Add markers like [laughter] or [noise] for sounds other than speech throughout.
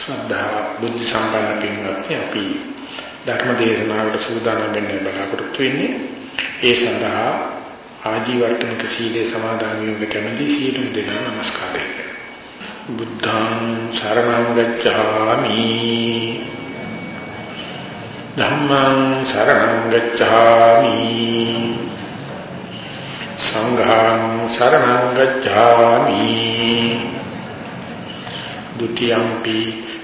ශ්‍රද්ධා බුද්ධ සම්පන්න පින්වත්නි අපි ධර්ම දේශනාවට සූදානම් වෙන්න බලාපොරොත්තු වෙන්නේ ඒ සඳහා ආජීවර්තනික සීලේ සමාදන් වීම කැමැති සීලු දෙනා নমස්කාරය. බුද්ධං සරණං ගච්ඡාමි. ධම්මං සරණං ගච්ඡාමි. සංඝං සරණං ගච්ඡාමි. ဒုတိယံ පි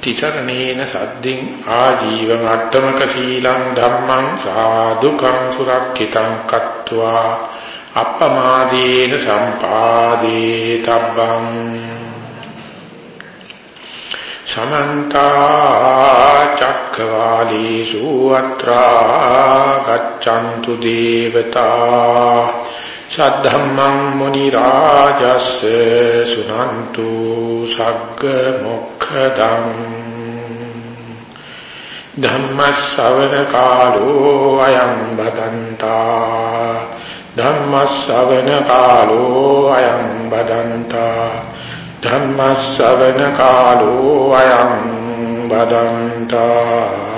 තිතරණේන සද්දින් ආජීව මට්ටමක සීලං ධම්මං සාදුකං සුරක්ෂිතං කତ୍වා අප්පමාදීන සම්පාදේ තබ්බං සමන්ත චක්කවාලීසු අත්‍රා ගච්ඡන්තු දේවතා සද්ධම්මං මුනි රාජස් සුනන්තු සග්ග මොක්ඛදං ධම්මස්සවන කාලෝ අයං බදන්තා ධම්මස්සවන කාලෝ අයං බදන්තා ධම්මස්සවන කාලෝ අයං බදන්තා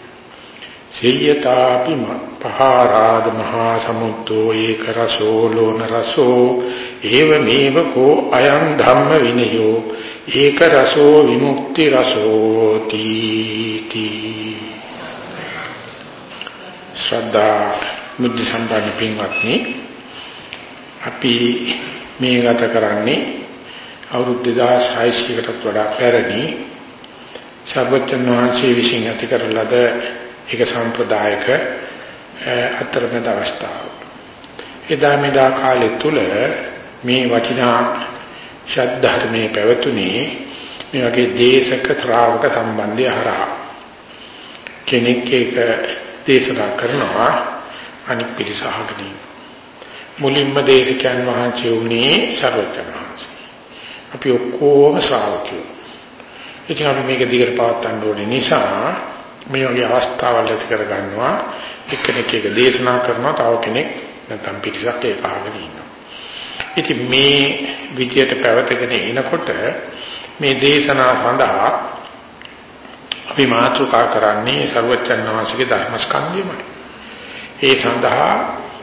සියතාපි පහාරාද මහා සමුද්දෝ ඒක රසෝ ලෝන රසෝ ඒව මේව කෝ අයං ධම්ම විනයෝ ඒක රසෝ විමුක්ති රසෝ තීති ශ්‍රද්ධා මුද්ධ සම්පන්න පින්වත්නි අපි මේ ගත කරන්නේ අවුරුදු 2600කටත් වඩා පැරණි සර්වඥ වහන්සේ විසින් ඇති කරන ලද ඒක සම්ප්‍රදායක අතරමැද අවස්ථාව. එදා මෙදා කාලය තුල මේ වටිනා ශාද්ධර්මයේ පැවතුනේ මේ වගේ දේශක ශ්‍රාවක සම්බන්ධය හරහා කෙනෙක් ඒක දේශනා කරනවා අනිත් පිරිසහගෙන මුලින්ම දේශකයන් වහන්සේ උනේ සර්වඥ වහන්සේ. අපි ඔක්කොම ශ්‍රාවකයෝ. ඉතින් අපි මේක දිගට පවත්වන්න ඕනේ නිසා මේ වගේ අවස්ථාවල් ඇති කර ගන්නවා එක්කෙනෙක් එක දේශනා කරනවා තව කෙනෙක් නැත්නම් පිටිසක් ඒක අහගෙන ඉන්නවා. ඉතින් මේ විදියට පැවතගෙන එනකොට මේ දේශනා සඳහා අපි මාතෘකා කරන්නේ ਸਰවචන් වහන්සේගේ ධර්මස්කන්ධයමයි. ඒ සඳහා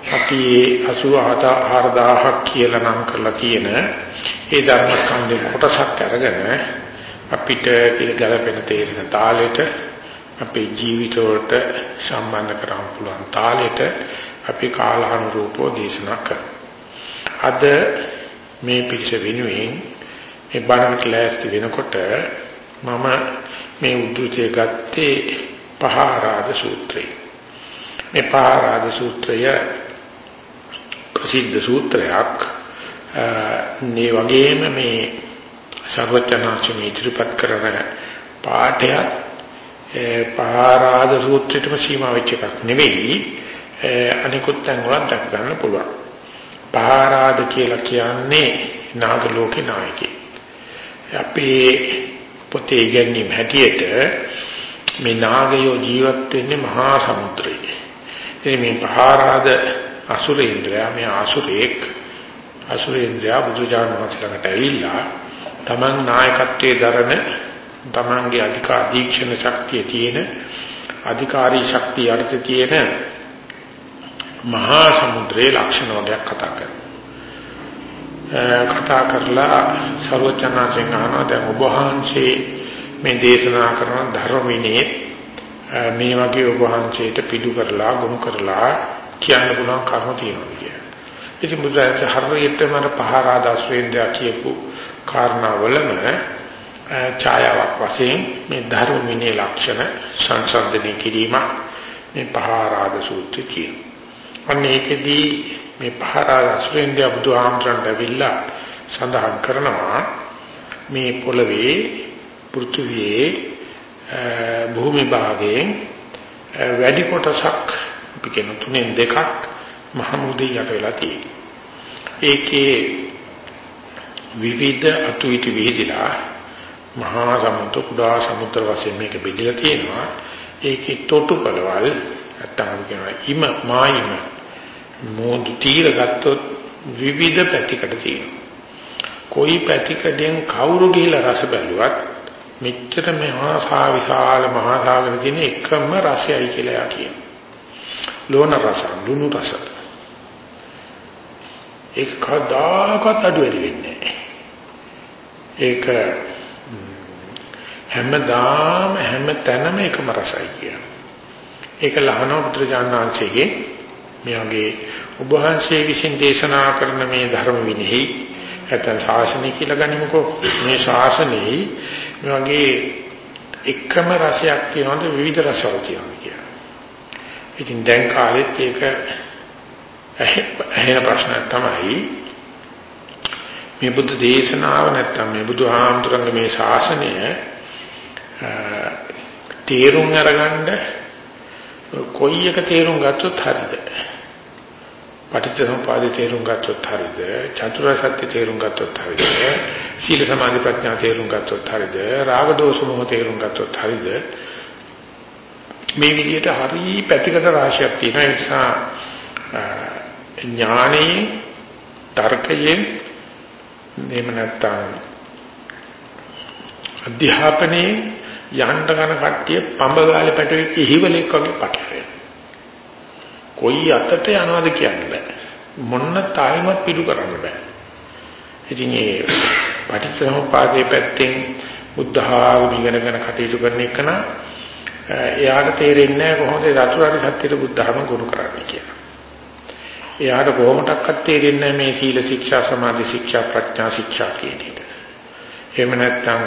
අපි 84000ක් කියලා නම් කරලා තියෙන ඒ ධර්මස්කන්ධේ කොටසක් අරගෙන අපිට ගැළපෙන තේරෙන තාලෙට අපේ ජීවිතවලට සම්බන්ධ කරගන්න පුළුවන් තාලෙට අපි කාලානුරූපව දේශනා කරනවා. අද මේ පිළිස වෙනුවෙන් ඒ බණට ලෑස්ති වෙනකොට මම මේ උද්දෘතය ගත්තේ පහාරාද සූත්‍රය. මේ පහාරාද සූත්‍රය ප්‍රසිද්ධ සූත්‍රයක්. මේ වගේම මේ සර්වඥාන්සේ ඉදිරිපත් කරන පාඨය පහාරාද සූත්‍රයටම සීමා වෙච්ච එකක් නෙවෙයි අනිකුත් තැන් වල දක් ගන්න පුළුවන්. පහාරාද කියලා කියන්නේ නාග ලෝකේ නායකයෙක්. අපේ පොතේ ඉගැන්වීම් හැටියට මේ නාගයෝ ජීවත් වෙන්නේ මහා සමුද්‍රයේ. ඉතින් මේ පහාරාද අසුරේන්ද්‍රයා මේ අසුරේක් අසුරේන්ද්‍රයා බුදුජානක වහන්සේලාට ඇවිල්ලා තමන් නායකත්වයේ දරන තමන්ගේ අධිකාරීක්ෂණ ශක්තිය තියෙන අධිකාරී ශක්තිය අර්ථ තියෙන මහා සමුද්‍රයේ ලක්ෂණ වර්ගයක් කතා කරනවා කතා කරලා සර්වචනාචෙන් අහනවා දැන් ඔබ වහන්සේ මේ දේශනා කරන ධර්ම විනයේ මේ වගේ ඔබ වහන්සේට පිටු කරලා ගොනු කරලා කියන්න පුළුවන් කර්ම තියෙනවා කියලා. ඉතින් බුදුරජාණන් හරියටම අර පහරාදාස් වේන්ද්‍රයා කියපු කාරණාවලම ඡායාවක් වශයෙන් මේ ධර්ම විනය ලක්ෂණ සංසන්දනය කිරීම මේ පහරාද සූත්‍රය කියනවා. අන්න ඒකෙදී මේ පහරාදාස් වේන්ද්‍රයා බුදුහාමරන්ට ඇවිල්ලා සඳහන් කරනවා මේ පොළවේ පෘථුවියේ භූමි භාගයෙන් වැඩි කොටසක් අපි කියන තුනෙන් දෙකක් මහමුදේ යට වෙලා තියෙනවා. ඒකේ විවිධ අතුයිති විහිදලා මහා සමුද්‍ර කුඩා සමුද්‍ර වශයෙන් මේක බෙදලා තියෙනවා. ඒකේ තොටුපළවල් නැත්නම් කියනවා ඉම මායිම මොඳු තීර ගත්තොත් විවිධ පැතිකඩ තියෙනවා. කොයි පැතිකඩෙන් කවුරු ගිහිලා රස බැලුවත් මෙච්චර මහා සා විශාල මහා සාගර තියෙන එකම රසයයි කියලා යා කියනවා. ලෝණ රස, ලුණු රස. ඒක කවදාකවත් අඩු වෙන්නේ නැහැ. ඒක හැමදාම හැම තැනම එකම රසයි කියන. ඒක ලහනෝ පුත්‍රජානනාංශයේ මේ වගේ ඔබ වහන්සේ විසින් දේශනා කරන මේ ධර්ම විනෙහි නැත්නම් ශාසනය කියලා ගනිමුකෝ මේ ශාසනයේ මේ වගේ එකම රසයක් තියෙනවද විවිධ රසවල තියෙනවද කියලා. ඉතින් දැන් කාලෙත් ඒක ඇහෙන ප්‍රශ්න තමයි මේ බුද්ධ දේශනාව නැත්නම් මේ බුදුහාමුදුරන්ගේ මේ ශාසනය තේරුම් අරගන්න කොයි එක තේරුම් ගත්තොත් හරිද? පටිච්චසමුපාදේ තේරුම් ගත්තොත් හරිද? චතුරාර්ය සත්‍ය තේරුම් ගත්තොත් හරිද? සීල සමාධි ප්‍රඥා තේරුම් ගත්තොත් හරිද? රාග දෝෂ මොහ තේරුම් ගත්තොත් හරිද? මේ විදිහට හරි පැතිකඩ රාශියක් තියෙන නිසා ඥානයේ තර්කයෙන් එහෙම නැත්නම් අධ්‍යාපනයේ යන්න ගන කට්ටිය පඹගාලේ පැටවෙච්ච හිවලෙක් වගේ පටලැවෙන. කොයි අතට යනවද කියන්න බෑ. මොන්න තායිමත් පිටු කරන්න බෑ. ඉතින් ඒ පටිච්චසමුපාදයේ පැත්තෙන් බුද්ධ ආගම ඉගෙනගෙන කටයුතු කරන එක නම් එයාට තේරෙන්නේ නැහැ කොහොමද චතුරාර්ය සත්‍යයට බුද්ධ ආගම ගුරු කරන්නේ කියලා. එයාට කොහොමඩක්වත් තේරෙන්නේ මේ සීල ශික්ෂා සමාධි ශික්ෂා ප්‍රඥා ශික්ෂා කියන එක. එහෙම නැත්නම්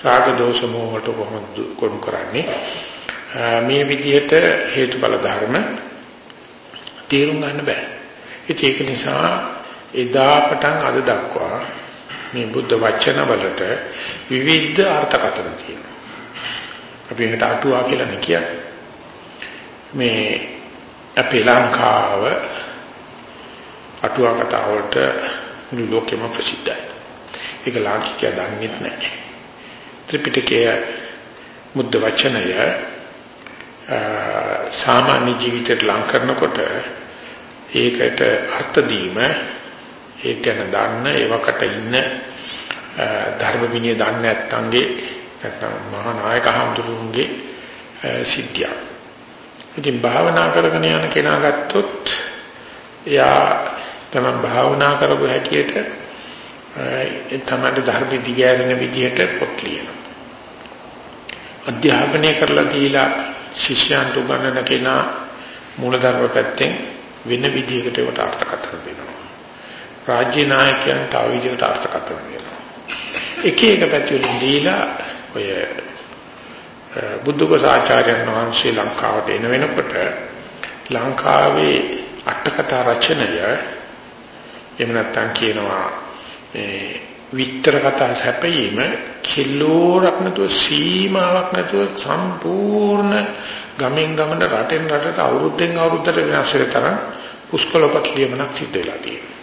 රාග දෝෂ මොහොත කොහොමද කොම් කරන්නේ? මේ විදිහට හේතුඵල ධර්ම තේරුම් ගන්න බෑ. ඒක නිසා එදා පටන් අද දක්වා මේ බුද්ධ වචන වලට විවිධ අර්ථකථන තියෙනවා. අපි ඒකට අටුවා කියලා කියන්නේ. මේ අපේ ලංකාව අටුවා කතා වලට මුළු ලෝකෙම ප්‍රසිද්ධයි. ඒක ලාංකිකයා දන්නේ නැහැ. ත්‍රිපිටකයේ මුද්ද වචනය සාමාන්‍ය ජීවිතයට ලං කරනකොට ඒකට අර්ථ දීම ඒක ගැන දන්න ඒවකට ඉන්න ධර්ම විනය දන්නේ නැත්නම්ගේ නැත්නම් මහා නායක හඳුරුන්ගේ සිද්ධියක්. ඉතින් භාවනා කරගෙන යන කෙනා ගත්තොත් එයා තමයි භාවනා කරපු හැටියට ඒ තමයි ධර්ම දිගෑරෙන විදිහට පොත් ලියනවා. අධ්‍යාපනය කරලා දීලා ශිෂ්‍යයන්ට උගන්වන කෙනා මූලධර්ම පැත්තෙන් වෙන විදිහකට ඒකට අර්ථකථන දෙනවා. රාජ්‍ය නායකයන් තව විදිහකට අර්ථකථන දෙනවා. එක එක පැතිවලින් දීලා ඔය බුද්ධඝෝස ආචාර්යයන් වහන්සේ ලංකාවට එන වෙනකොට ලංකාවේ අටකතා රචනය එහෙම නැත්නම් කියනවා මේ විතර කතා සැපයීම කිලෝරක් නැතුව සීමාවක් නැතුව සම්පූර්ණ ගමෙන් ගමන රටෙන් රටට අවුරුද්දෙන් අවුරුද්දට වෙනස් වෙන තරම් පුස්කොළපත් ලියමනක් සිද්ධ වෙලා තියෙනවා.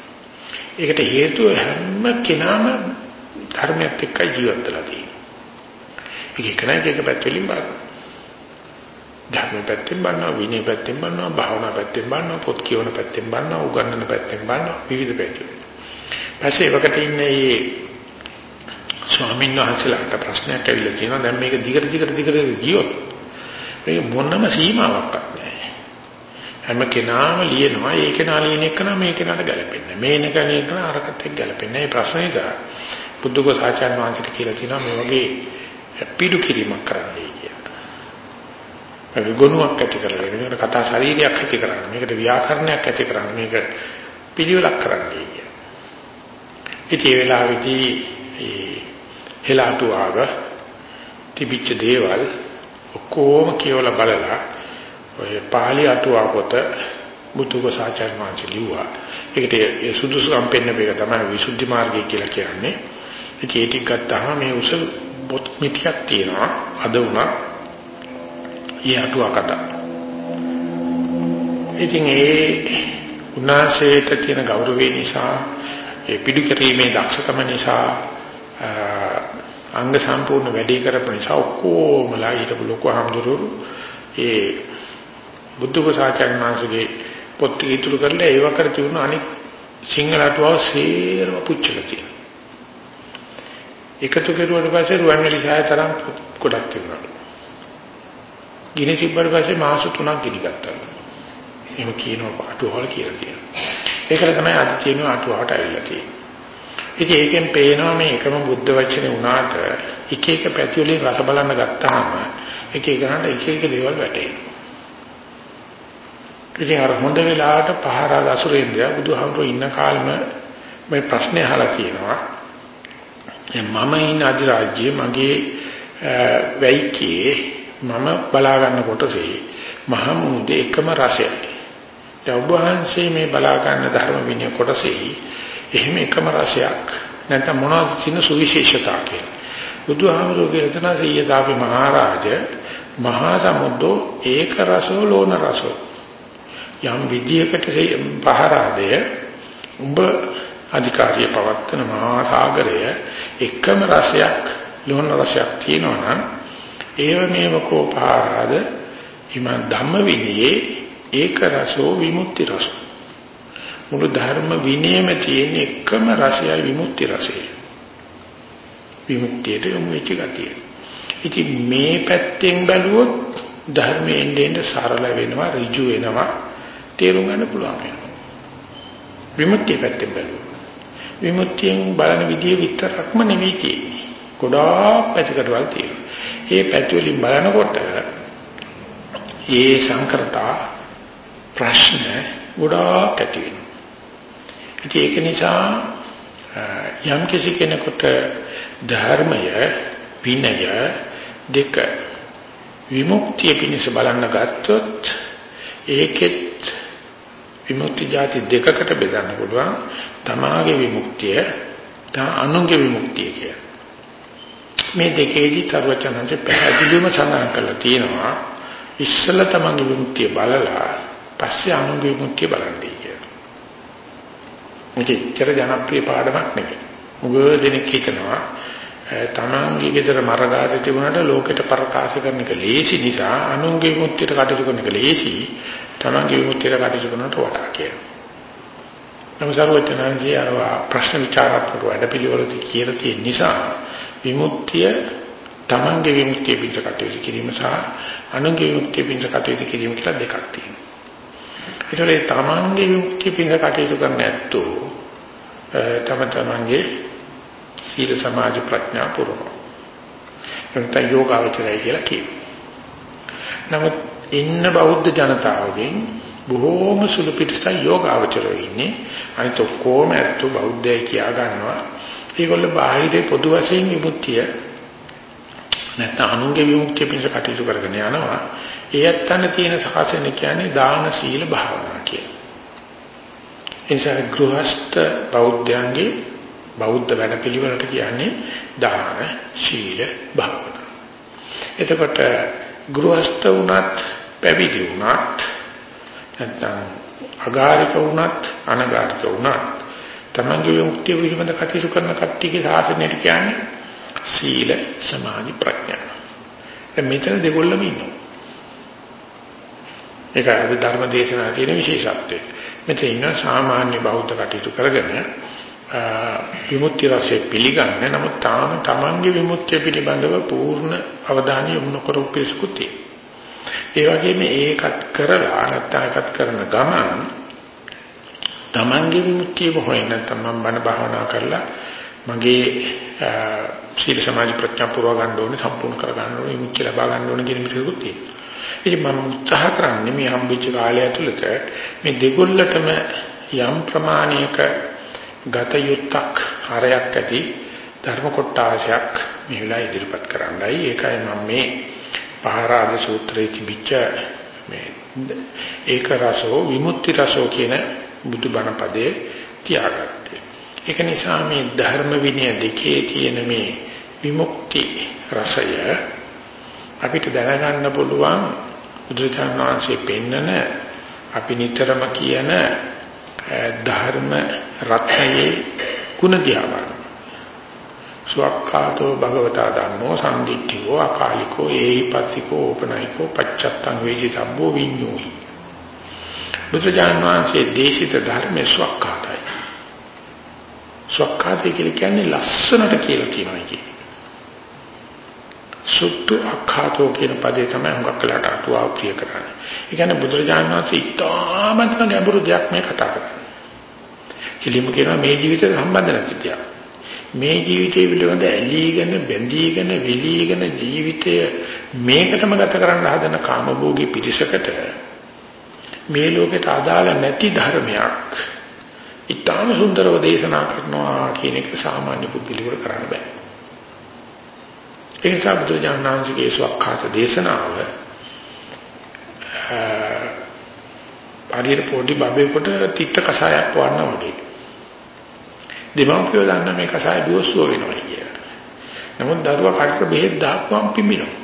ඒකට හේතුව හැම කෙනාම ධර්මයක් එක්ක ජීවත් වෙලා තියෙනවා. ඒක කෙනෙක් එක පැත්තකින් බලන්න. ධර්ම පැත්තෙන් බලනවා, විනය පැත්තෙන් බලනවා, භාවනා පැත්තෙන් බලනවා, පොත් කියවන පැත්තෙන් බලනවා, උගන්වන පැත්තෙන් බලනවා, විවිධ පැත්තෙන්. පස්සේ එවකට ඉන්නේ මේ ස්වාමීන් වහන්සේලාට ප්‍රශ්නයක් ඇවිල්ලා තියෙනවා. දැන් මේක දිගට දිගට දිගට ගියොත් මේක මොනම සීමාවක්වත් නැහැ. හැම කෙනාම ලියනවා ඒ කෙනා ලියන එක නම් මේ කෙනාට ගැලපෙන්නේ නැහැ. මේ කෙනා ලියන අරකට එක්ක ගැලපෙන්නේ නැහැ. මේ ප්‍රශ්නේ නිසා බුද්ධඝෝස ආචාර්ය වහන්සේට කියලා තියෙනවා මේ වගේ පිටු කිරීමක් කරන්නයි කියලා. ඒක ගුණයක් ඇති කරගෙන මේකට කතා ශරීරයක් ඇති කරන්න. මේකට ව්‍යාකරණයක් ඇති කරන්න. මේක පිළිවෙලක් කරන්නයි කියලා. ඉතින් ඒ වෙලාවේදී ඒ හෙලාටු ආව තිබිච්ච දේවල් ඔක්කොම කියවලා බලලා ඔය පාලි අටුවා පොත බුදුගසාචාර්ය වහන්සේ ලිව්වා. ඒකට ඒ සුදුසුකම් පෙන්න බේක තමයි විසුද්ධි මාර්ගය කියලා කියන්නේ. ඒක ටික ගත්තාම මේ උස පොත් මිටියක් තියෙනවා. අද උනා ඊ අටුවා කතා. ඉතින් ඒ උනාසේට තියෙන ගෞරවය නිසා ඒ පිටු කිරීමේ දක්ෂකම නිසා අංග සම්පූර්ණ වැඩි කරපු නිසා ඔක්කොමලා හිටපු ලොකු හඳුරු ඒ බුද්ධ ප්‍රසාචාර්ය මාංශගේ පොත් ඉතුරු කරලා ඒව කර තිබුණ අනිත් සිංහල අටුවාව සේරම පුච්චලා තියෙනවා. එකතු කරුවාට පස්සේ රුවන්වැලි සාය තරම් ගොඩක් තිබුණා. ගිනි තිබ්බට පස්සේ මාස 3ක් ගිනි ගත්තා. එහෙම කියනවා අටුවාවල කියලා තියෙනවා. ඒකල තමයි අද තියෙන අටුවාවට ඇවිල්ලා තියෙන්නේ. ඉතින් ඒකෙන් පේනවා මේ එකම බුද්ධ වචනේ වුණාට එක එක පැති වලින් රස බලන්න ගත්තාම එක එකනට එක එක දේවල් වැටෙනවා. ඉතින් අර හොඳ වෙලාවට පහරා දසුරේන්ද්‍ර බුදුහාමුදුරුවෝ ඉන්න කාලෙම මේ ප්‍රශ්නේ අහලා තියෙනවා. මම ඉන්න අධිරාජ්‍යයේ මගේ වැයිකේ මම බලා ගන්න කොටසේ මහමුදේ එකම රසයයි. ඔබ වහන්සේ මේ බලා ගන්න ධර්ම විනය කොටසේ එහෙම එකම රසයක් නැත්නම් මොනවද තියෙන සුවිශේෂතා කියලා. බුදුහාමුදුරුවෝ කියන තන සීයදාපි මහරජ මහා සමුද්දෝ ඒක රසෝ ලෝණ රසෝ යම් විදියකට පහරාදය උඹ අධිකාරිය පවත්තන මහා සාගරය එකම රසයක් ලෝණ රසයක් තියෙනවා නම් ඒව මේව කෝපාරාද හිම ධම්ම විදියේ ඒක රසෝ විමුක්ති රසෝ මුළු ධර්ම විනයම තියෙන එකම රසයයි විමුක්ති රසය. විමුක්තියට යොමු වෙච්ච ගතිය. ඉතින් මේ පැත්තෙන් බැලුවොත් ධර්මයේ එන්නේ සරල වෙනවා, ඍජු වෙනවා, තේරුම් ගන්න පුළුවන් වෙනවා. විමුක්තිය පැත්තෙන් බැලුවොත් විමුක්තියෙන් බලන විදිය විතරක්ම නෙවෙයි තියෙන්නේ. ගොඩාක් පැතිකඩවල් තියෙනවා. මේ පැතිවලින් බලනකොට ඒ සංකරතා ප්‍රශ්න ගොඩාක් ඇති වෙනවා. ඒක නිසා යම් කිසි කෙනෙකුට ධර්මය විනය දෙක විමුක්තිය පිණිස බලන්න ගත්තොත් ඒකෙත් විමුක්ති જાති දෙකකට බෙදන්න පුළුවන් තමාගේ විමුක්තිය තා අනුන්ගේ විමුක්තිය කියලා මේ දෙකේදී සර්වචනන්සේ පැහැදිලිවම සඳහන් කරලා තියෙනවා ඉස්සල තමන්ගේ විමුක්තිය බලලා පස්සේ අනුන්ගේ විමුක්තිය බලන්නේ කියලා. මේක ඉතර ජනප්‍රිය පාඩමක් නෙවෙයි. මුගව දෙනෙක් හිතනවා තමන්ගේ ගෙදර මරගාට තිබුණාට ලෝකෙට ප්‍රකාශ කරන එක ලේසි නිසා අනුන්ගේ විමුක්තියට කටයුතු කරන එක ලේසි තමන්ගේ විමුක්තියට කටයුතු කරනට වඩා කියලා. නමුසාරවචනන්ගේ අර ප්‍රශ්න විචාරාත්මක වැඩපිළිවෙලදී කියලා තියෙන නිසා විමුක්තිය තමන්ගේ විමුක්තිය පිණිස කටයුතු කිරීම සහ අනුන්ගේ විමුක්තිය පිණිස කටයුතු කිරීම කියලා දෙකක් තියෙනවා. ඒතරේ තමන්ගේ විමුක්තිය පිණිස කටයුතු කරන්න ඇත්තෝ තම තමන්ගේ සීල සමාධි ප්‍රඥා පුරම. එතන යෝගාවචරය කියලා කියනවා. නමුත් ඉන්න බෞද්ධ ජනතාවගෙන් බොහෝම සුළු පිටසක් යෝගාවචරය ඉන්නේ. අනිත ඔක්කොම ඇත්තෝ බෞද්ධය කියා ගන්නවා. ඒගොල්ලෝ බාහිරේ පොදු වශයෙන් විමුක්තිය නැත්නම් අනුන්ගේ විමුක්තිය පිණිස කටයුතු කරගෙන යනවා. ඒත්තන තියෙන ශාසනය කියන්නේ දාන සීල භාවනා කියලා. එනිසා ගෘහස්ත බෞද්ධයන්ගේ බෞද්ධ වැඩපිළිවෙලට කියන්නේ දාන සීල භාවනා. එතකොට ගෘහස්ත වුණත් පැවිදි වුණත් නැත්නම් අගාරික වුණත් අනගාරික වුණත් තමන්ගේ යුක්තිය පිළිබඳ කටයුතු කරන කට්ටියගේ ශාසනයට කියන්නේ සීල සමාධි ප්‍රඥා. මෙතන දෙකොල්ලම ඉන්නවා. ඒක අද ධර්ම දේශනා තියෙන විශේෂත්වය. මෙතන ඉන්න සාමාන්‍ය බෞද්ධ කටයුතු කරගෙන විමුක්ති රසය පිළිගන්නේ නමුත් තාම තමන්ගේ විමුක්තිය පිළිබඳව පූර්ණ අවධානය යොමු නොකරපු පිළිසුකුත් ඒ වගේම ඒකත් කරලා නැත්නම් ඒකත් කරන ගමන් තමන්ගේ විමුක්තිය හොයන්න තමන් බණ භාවනා කරලා මගේ සීල සමාධි ප්‍රඥා පුරව ගන්න ඕනේ සම්පූර්ණ කර ගන්න ඕනේ විමුක්තිය ලබා ගන්න ඕනේ කියන මිනිහෙකුත් තියෙනවා. ඉතින් මම උත්සාහ කරන්නේ මේ හම්බෙච්ච කාලය ඇතුළත මේ දෙගොල්ලටම යම් ප්‍රමාණයක ගත යුත්තක් හරයක් ඇති ධර්ම කොටාශයක් මේ වෙලාව ඉදිරිපත් කරන්නයි ඒකයි මම මේ පහරාද සූත්‍රයේ තිබිච්ච මේ ඒක රසෝ විමුක්ති රසෝ කියන බුදුබණ පදේ තියාගත්තේ. ඒක නිසා මේ ධර්ම විනය දෙකේ තියෙන මේ විමුක්ති රසය අපිට දැනගන්න පුළුවන් බුදුචාන් වහන්සේ පෙන්නන අපි නිතරම කියන ධර්ම රත්නයේ ගුණ දිහා සුවක්ඛාතෝ භගවතා ධම්මෝ සම්දිට්ඨියෝ අකාලිකෝ ඒහිපත්තිකෝ ඕපනයිකෝ පච්චත්තං වේජිතබ්බෝ විඤ්ඤෝහි. බුදුජාන විශ්ේ දේශිත ධර්මයේ සුවක්ඛාතයි. සුවක්ඛාතය කියන්නේ ලස්සනට කියලා කියනවා කියන්නේ. සුත්තු අක්ඛාතෝ කියන පදේ තමයි හුඟක් වෙලාට අටුවාව ප්‍රිය කරන්නේ. ඒ කියන්නේ බුදුරජාණන් වහන්සේ ඉතාමත්ම ගැඹුරු දෙයක් මේ කතා කරන්නේ. කිලිම කියනවා මේ ජීවිතේ සම්බන්ධ නැති දෙයක්. මේ ජීවිතේ පිළිබඳ ඇලීගෙන බැඳීගෙන විලීගෙන ජීවිතය මේකටම ගත කරන්න හදන කාමභෝගී පිරිසකට මේ ලෝකෙට අදාළ නැති ධර්මයක් ඊටාම සුන්දරව දේශනා කරනවා කියන එක සාමාන්‍ය පුද්ගලයෙකුට කරන්න බෑ. ඒ නිසා බුදුජානනාංශගේ සවක්ඛාත දේශනාව පරිර පොඩි බබේකට තිත්ත කසායක් වන්න වගේ. දෙමව්පියෝ දන්න මේ කසාය දුවස්සුව වෙනවා කියලා. නමුත් දරුවා කටට බෙහෙත් දාපුවම පිඹිනවා.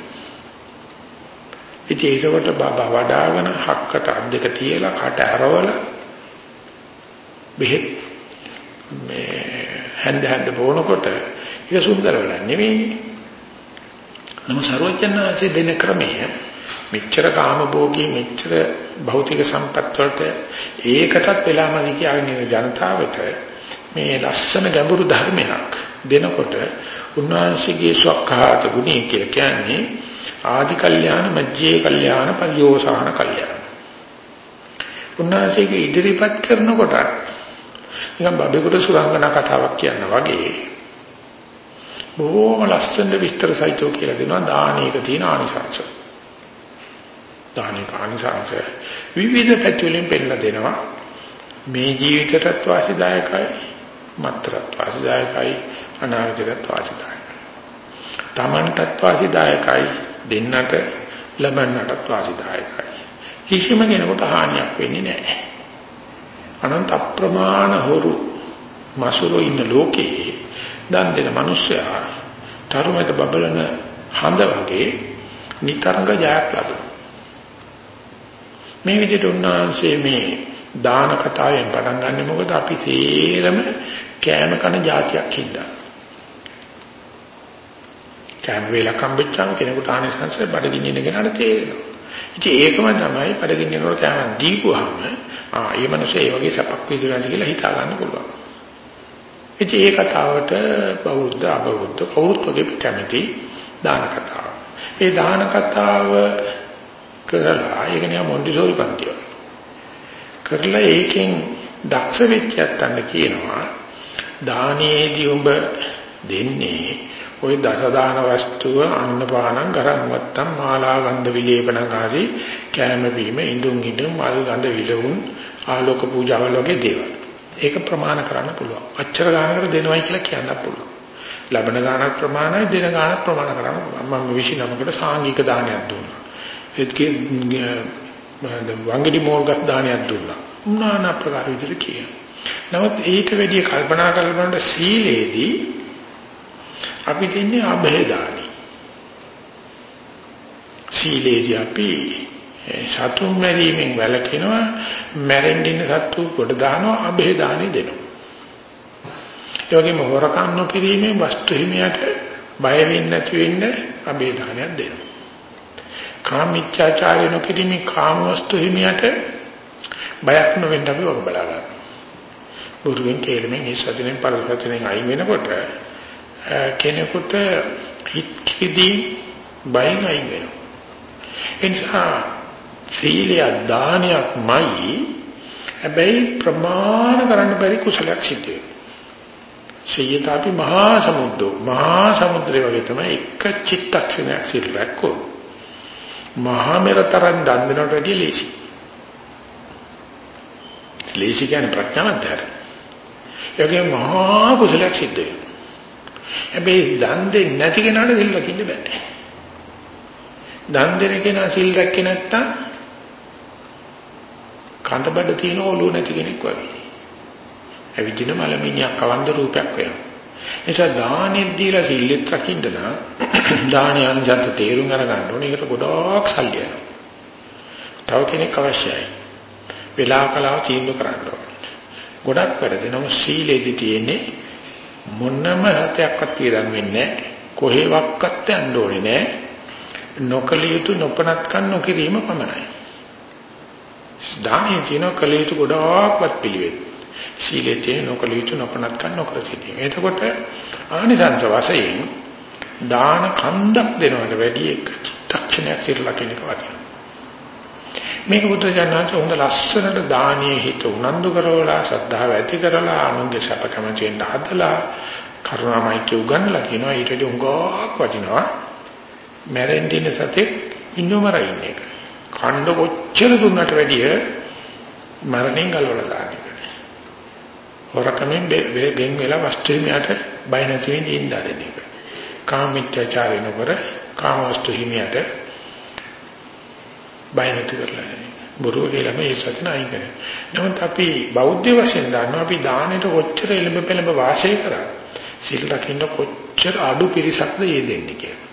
ඉතින් ඒකට බබා වඩාගෙන හක්කට අත් දෙක තියලා කට ඇරවල බෙහෙත් මේ හැන්ද හැන්ද බොනකොට ඒක සුන්දර වෙලා නෙමෙයි. නමුත් සර්වඥාන්සේ දෙන ක්‍රමය මෙච්චර කාමභෝගී මෙච්චර භෞතික සම්පත් වලට ඒකටත් වෙලාමදි කියන්නේ ජනතාවට මේ ලස්සන ගැඹුරු ධර්මයක් දෙනකොට උන්වහන්සේගේ ස්වකහාත ගුණය කියලා කියන්නේ ආදි කල්යාණ මජ්ජේ කල්යාණ පරියෝසాన කල්යාණ. උන්වහන්සේගේ ඉදිරිපත් කරනකොට නිකන් බබෙකුට සුරංගනා කතාවක් කියනවා වගේ බොහොම ලස්සන විස්තර සහිතව කියලා දෙනවා දානයක තියෙන ආනිසංශ. දානයක ආනිසංශ විවිධ පැතිවලින් පෙන්නලා දෙනවා. මේ ජීවිතයටත් වාසිදායකයි, මත්‍රත් වාසිදායකයි, අනාගතයටත් වාසිදායකයි. Tamanටත් වාසිදායකයි, දෙන්නට ලබන්නටත් වාසිදායකයි. කිසිම කෙනෙකුට හානියක් වෙන්නේ නැහැ. අනන්ත අප්‍රමාණ හොරු මසුරු ඉන්න ලෝකේ දන් දෙන මිනිස්සයා තරුමෙත බබලන හඳ වගේ නිතරංග ජයක් ලබනවා. මේ විදිහට උන්වහන්සේ මේ දාන කතාවෙන් පටන් ගන්න මොකද අපි තේරම කෑම කන જાතියක් හින්දා. කෑම වේලක් හම්බෙච්චාම කෙනෙකුට ආනිසංශ බඩගින්න කෙනාට තේරෙනවා. ඉතින් ඒකම තමයි බඩගින්නනකොට කෑම දීපුවාම ආ මේ මිනිස්සේ ඒ වගේ සපක් විදිහට කියලා හිතා ගන්න පුළුවන්. ඉතින් ඒ කතාවට බෞද්ධ අබෞද්ධ කවුරුත් වගේ කැමති දාන කතාව. ඒ දාන කතාව කරලා ඒක නිකන් මොන්ටිසෝරි පන්තිය. කරලා ඒකෙන් දක්ෂ වෙච්ච යත්තන්න කියනවා දානයේදී උඹ දෙන්නේ ওই දසදාන වස්තුව අන්නපාන ගරම්වත්තම් මාලා ගන්ධ විලේපන ආදී කැම බීම ඉඳුන් ඉඳුන් මල් ගඳ විලවුන් ආලෝක පූජාවල් වගේ දේවල්. ඒක ප්‍රමාණ කරන්න පුළුවන්. අච්චර ගානකට දෙනවයි කියලා කියන්නත් පුළුවන්. ලබන ගානක් ප්‍රමාණයි දෙන ගානක් ප්‍රමාණ කරන්න පුළුවන්. මම 29කට සාංගික දානයක් දුන්නා. ඒකේ වංගඩි මෝල්ගත් දානයක් දුන්නා. නාන ප්‍රකාර විදිහට කියන. නමුත් ඊට වැඩිය කල්පනා කරනකොට සීලේදී අපි දෙන්නේ අභය දානි. සීලේදී අපි සතුන් මැරීමෙන් වැළකෙනවා මැරෙන්න ඉන්න සත්තු කොට දානවා અભේදානෙ දෙනවා. ඒ වගේම හොරකම් නොකිරීමෙන් වස්තු හිමියට බය වෙන්නේ නැති වෙන්න અભේදානයක් දෙනවා. කාමීච්ඡාචාරය නොකිරීමෙන් කාම වස්තු හිමියට බයක් නොවෙන්න අපි වග බලා ගන්නවා. බුදුන් කේලමෙන් ඒ සතුනෙන් පරිපතනෙන් අයින් වෙනකොට කෙනෙකුට හිත් කිදී බයෙන් අයින් වෙනවා. එනිසා සීලය දානයක්මයි හැබැයි ප්‍රමාණ කරන්න බැරි කුසලයක් සිද්ධ වෙනවා. සියතාපි මහා සමුද්‍රෝ මහා සමුද්‍රය වගේ තමයි එක චිත්තක්ෂණයක් සිල් රැක්කෝ. මහා මෙරතරන් දන් දෙනට වැඩිය ලේසි. ලේසි කියන්නේ ප්‍රඥාවන්තයර. ඒකේ මහා කුසලයක් සිද්ධ වෙනවා. හැබැයි දන් දෙන්නේ නැති කෙනාට සිල් රකින්න බෑ. දන් දෙන කෙනා සිල් රැක්කේ නැත්තම් කඳබඩ තියෙන ඔළුව නැති කෙනෙක් වගේ. ඇවිදින මලමිණියක් කවන්ද රූපයක් වෙනවා. නිසා දානෙත් දීලා සිල්ලෙත් රකින්න නම් [coughs] දානය අනුජත් තේරුම් අරගන්න ඕනේ. ඒකට ගොඩාක් සල්ලි යනවා. තව කෙනෙක් අවශ්‍යයි. වෙලා කලාව තීන්දුව කරන්න ඕනේ. ගොඩක් වැඩ දෙනම සීලෙදි තියෙන්නේ මොනම හතයක්වත් පිරන් වෙන්නේ කොහෙවත් යන්න ඕනේ නෑ. නොකල යුතු නොපනත්කම් නොකිරීම පමණයි. දානෙ තියෙන කල යුතු ගොඩාක්වත් පිළිවෙත්. සීලේ තියෙන නොකල යුතු නොපනත්කම් නොකර සිටීම. එතකොට ආනිසංස වශයෙන් දාන කන්දක් දෙනවට වැඩි එක චිත්තක්ෂණයක් සිරලා කෙනෙක් වගේ. මේක බුද්ධ ජනනාච හොඳ ලස්සනට දානීය හිත උනන්දු කරවලා ශ්‍රද්ධාව ඇති කරලා අනුන්ගේ සපකම චෙන්න හදලා කරුණාමයික උගන්ලා කියනවා ඊට වඩා උඟක් වටිනවා මැරෙන්න ඉන්න සතෙක් ඉන්නවමරින් එක කණ්ඩ කොච්චර දුන්නට වැඩිය මරණයෙන් ගලවලා දාන්න හොරකමෙන් බෙන් වෙලා වස්තුහිමියට බය නැති වෙන්න ඉන්න දෙන එක කාමීත්‍යචාරය නොකර කාම වස්තු හිමියට බය නැති කරලා බොරුව කියලා මේ සත්‍යන අයින් කරනවා. නමුත් අපි බෞද්ධ වශයෙන් දන්නවා අපි දානෙට කොච්චර එළඹ පෙළඹ වාසය කරා. සිල් රකින්න කොච්චර අඩු පිරිසක්ද යෙදෙන්නේ කියලා.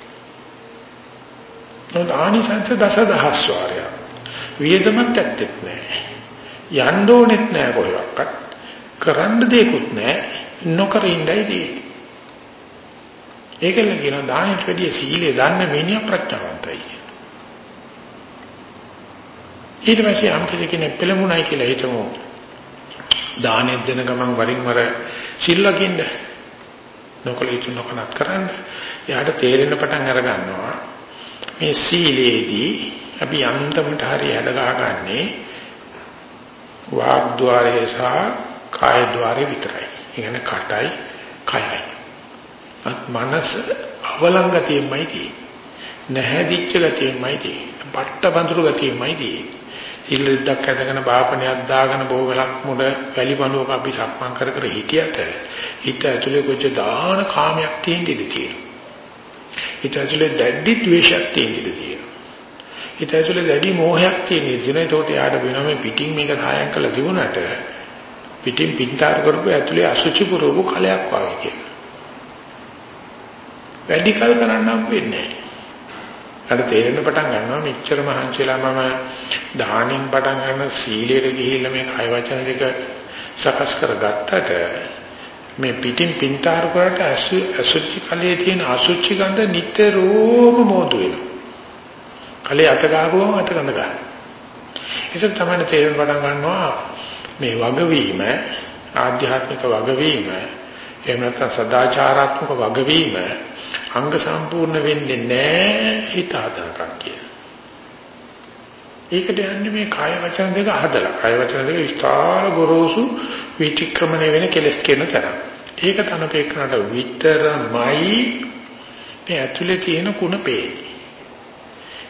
නමුත් ආනිසංස දසදහස් වාරයක්. වියදමක් ඇත්තෙත් නැහැ. යන්න ඕනෙත් නැහැ කොහෙවත්. කරන්න දෙයක්වත් නැහැ. නොකර ඉඳයි තියෙන්නේ. ඒකල කියන දානෙට වැඩිය සීලය දන්න මිනිහා ප්‍රඥාවන්තයි. ඊට පස්සේ අම්පිට කෙනෙක් පෙළමුණයි කියලා හිතමු. දානෙත් දෙන ගමන් වරින් වර සිල් ලකින්න නොකල යුතු නොකනත් කරන්න. එයාට තේරෙන්න පටන් අර ගන්නවා. මේ සීලේදී අපි යන්තමට හරි හැදගාගන්නේ වාග්ද්වාරයේ සහ කායද්වාරේ විතරයි. ඒ කියන්නේ කටයි කයයි. අත් මනස අවලංගතියමයි තියෙන්නේ. නැහැදිච්ච ගතියමයි තියෙන්නේ. පට්ට බඳුරු ගතියමයි තියෙන්නේ. සිල් රිද්දක් ඇදගෙන බාපණයක් දාගෙන බෝවලක් මුඩ වැලි පණුවක අපි සක්මන් කර කර හිටියට හිත ඇතුලේ කොච්ච දාන කාමයක් තියෙන ඉඩ තියෙනවා. හිත ඇතුලේ දැඩි ද්වේෂයක් තියෙන ඉඩ තියෙනවා. හිත ඇතුලේ දැඩි මෝහයක් තියෙන ඉඩ තියෙනවා. ඒකට යාට වෙනම පිටින් මේක සායම් කළ තිබුණාට පිටින් පිටාර කරපු ඇතුලේ අසුචි පුරවපු කලයක් වගේ කියනවා. වැඩි කල් කරන්න හම්බ වෙන්නේ නැහැ. අර තේරෙන්න පටන් ගන්නවා මෙච්චර මහන්සිලා මම දානින් පටන් ගන්න සීලයට ගිහිල්ලා මේ කය වචන දෙක සකස් කරගත්තට මේ පිටින් පින්තාර කරට අසුචි කලයේ තියෙන අසුචි ගඳ නිතරම මොදු වෙනවා. කලේ අත ගාවම අත ගඳ ගන්න. ඒක තමයි තේරෙන්න පටන් ගන්නවා මේ වගවීම ආධ්‍යාත්මික වගවීම එහෙම නැත්නම් සදාචාරාත්මක වගවීම අංග සම්පූර්ණ වෙන්නේ නැහැ හිත හදනකම් කියලා. ඒකට යන්නේ මේ කාය වචන දෙක හදලා. කාය වචන දෙක විස්තර ගොරෝසු විචක්‍රමණය වෙන කෙලස් කියන තරම්. ඒක තනපේකනට විතරමයි මේ ඇතුලේ තියෙන කුණ පේන්නේ.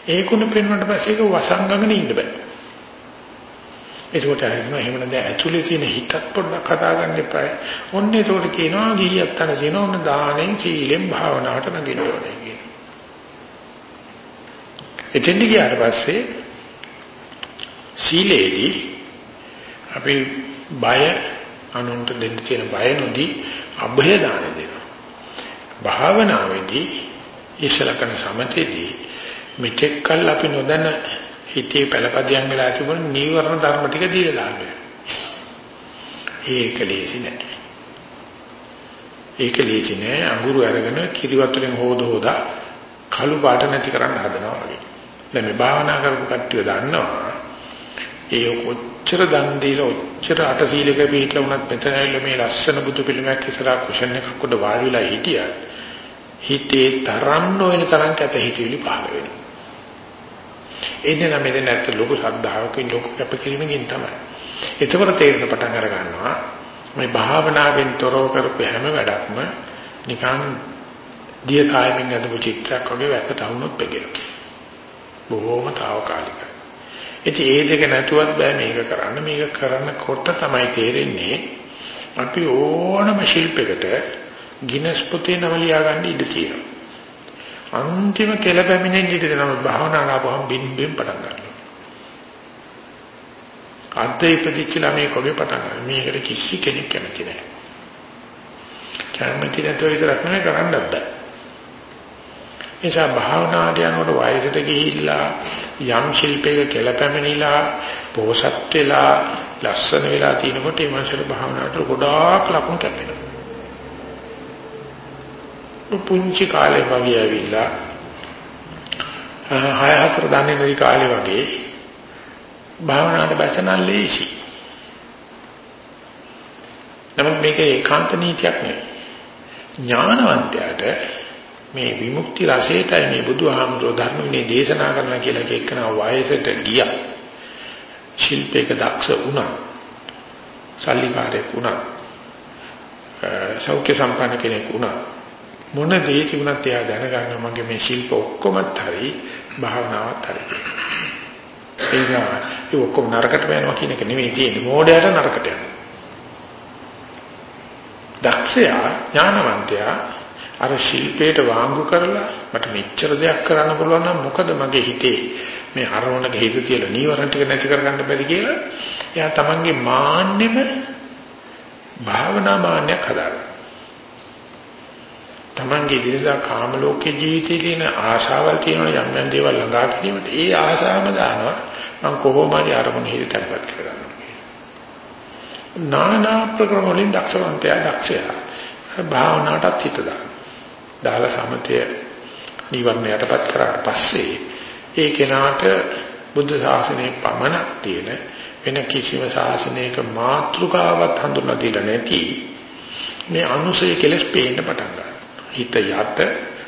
ඒ කුණ පේනවට පස්සේ ඒක වසංගගෙන ඉන්න බෑ. ඒකට හරිනවා එහෙම නැත්නම් ඇතුලේ තියෙන හිතත් පොඩ්ඩක් කතා ගන්න එපා. ඔන්න ඒකට කියනවා ගිහියත් අන කියනවා ඔන්න දානෙන් සීලෙන් භාවනාවට නැගින්න ඕනේ කියන. එතෙන්දි ගියාට පස්සේ සීලේදී අපි බය අනුන්ට දෙන්න තියෙන බය නොදී අභය දාන දෙනවා. භාවනාවේදී ඉස්සලකන සමතේදී මෙතෙක් කල් අපි නොදැන හිතේ පළපදියම් වෙලා තිබුණ නීවරණ ධර්ම ටික දීලා දාන්න ඒක ලේසි නෑ. ඒක ලේසි නෑ අඟුරු අරගෙන කිරි වතුරෙන් හොද හොදා කළු පාට නැති කරන්න හදනවා වගේ. දැන් මේ භාවනා කරපු කට්ටිය දන්නවා ඒ ඔච්චර දන් දීලා ඔච්චර අටසීලක පිටලා වුණත් මෙතන ඇවිල්ලා මේ ලස්සන බුදු පිළිමයක් ඉස්සරහා කුෂන් එකක් උඩ වාඩි වෙලා හිටියා. හිතේ තරම් නොවන තරම් කැත හිතවිලි පහළ වෙනවා. එන්නේ නම් මෙතන ඇත්ත ලොකු ශ්‍රද්ධාවකින් ලොකු කැපකිරීමකින් තමයි. ඒකවල තේරෙන පටන් අර ගන්නවා මේ භාවනාවෙන් තොරව කරපු හැම වැඩක්ම නිකන් දිය කායමින් අදපු චිත්‍රයක් වගේ වැටට වුණොත් පෙගෙනවා. බොහෝම తాවකාලිකයි. ඉතින් ඒ දෙක නැතුවත් බෑ මේක කරන්න. මේක කරනකොට තමයි තේරෙන්නේ අපි ඕනම ශිල්පයකට ගිනස් පොතේ නම ලියා ගන්න ඉඩ තියෙනවා. අන්තිම කෙල පැමිණෙන්න ඉඩ දෙනවා භාවනා කරපුවම බින් බින් පටන් ගන්නවා. අන්තේ ඉපදිච්ච ළමයි කොගේ පටන් ගන්න. මේකට කිසි කෙනෙක් කැමති නැහැ. කැමති නැතුව විතරක් නෙවෙයි කරන්නත් බෑ. නිසා භාවනාදී යනකොට වයසට ගිහිල්ලා යම් ශිල්පයක කෙලපැමිණිලා පෝසත් වෙලා ලස්සන වෙලා තිනකොට ඒ මාසෙට භාවනාවට ගොඩාක් ලකුණු කැපෙනවා. පුංචි කාලේ වගේ ඇවිල්ලා හය හතර දන්නේ නැති කාලේ වගේ භාවනාවට බැසනල් ලේසි. නමුත් මේක ඒකාන්ත නීතියක් නෙවෙයි. ඥානවන්තයාට මේ විමුක්ති රසයටයි මේ බුදුහාමුදුරුවෝ ධර්ම විනය දේශනා කරන්න කියලා කියකන වයසට ගියා. ශිල්පයක දක්ෂ වුණා. සල්ලිකාරයෙක් වුණා. සෞඛ්‍ය සම්පන්න කෙනෙක් වුණා. මොන දේ තිබුණත් එයා දැනගන්න මගේ මේ ශිල්ප ඔක්කොමත් හරි භාවනාවත් හරි. ඒක ඒ ඔක්කොම නරකට යනවා කියන එක නෙමෙයි තියෙන්නේ. මෝඩයට නරකට යනවා. දක්ෂයා ඥානවන්තයා අර ශිල්පයට වාංගු කරලා මට මෙච්චර දෙයක් කරන්න පුළුවන් නම් මොකද මගේ හිතේ මේ අරමුණක හිත තියලා නීවරණ ටික නැති කරගන්න බැරි කියලා එයා තමන්ගේ මාන්නෙම භාවනා මාන්නයක් හදාගන්නවා. තමන්ගේ දිනදා කාම ලෝකයේ ජීවිතේ තියෙන ආශාවල් තියෙන යම් යම් දේවල් ළඟා කිරීමට ඒ ආශාවම දානවා මම කොහොම හරි අරමුණ හිත තැම්පත් කරගන්නවා. නානා ප්‍රක්‍රම වලින් දක්ෂවන්තයා දක්ෂයා භාවනාවටත් හිත දානවා. දාලා සමතය නිවර්ණයටපත් කරාට පස්සේ ඒ කෙනාට බුද්ධ ශාසනයේ පමණක් තියෙන වෙන කිසිම ශාසනයක මාත්‍රකාවක් හඳුන්වා දෙලා නැති මේ අනුසය කෙලස් පේන්න පටන් ගන්නවා. හිත යත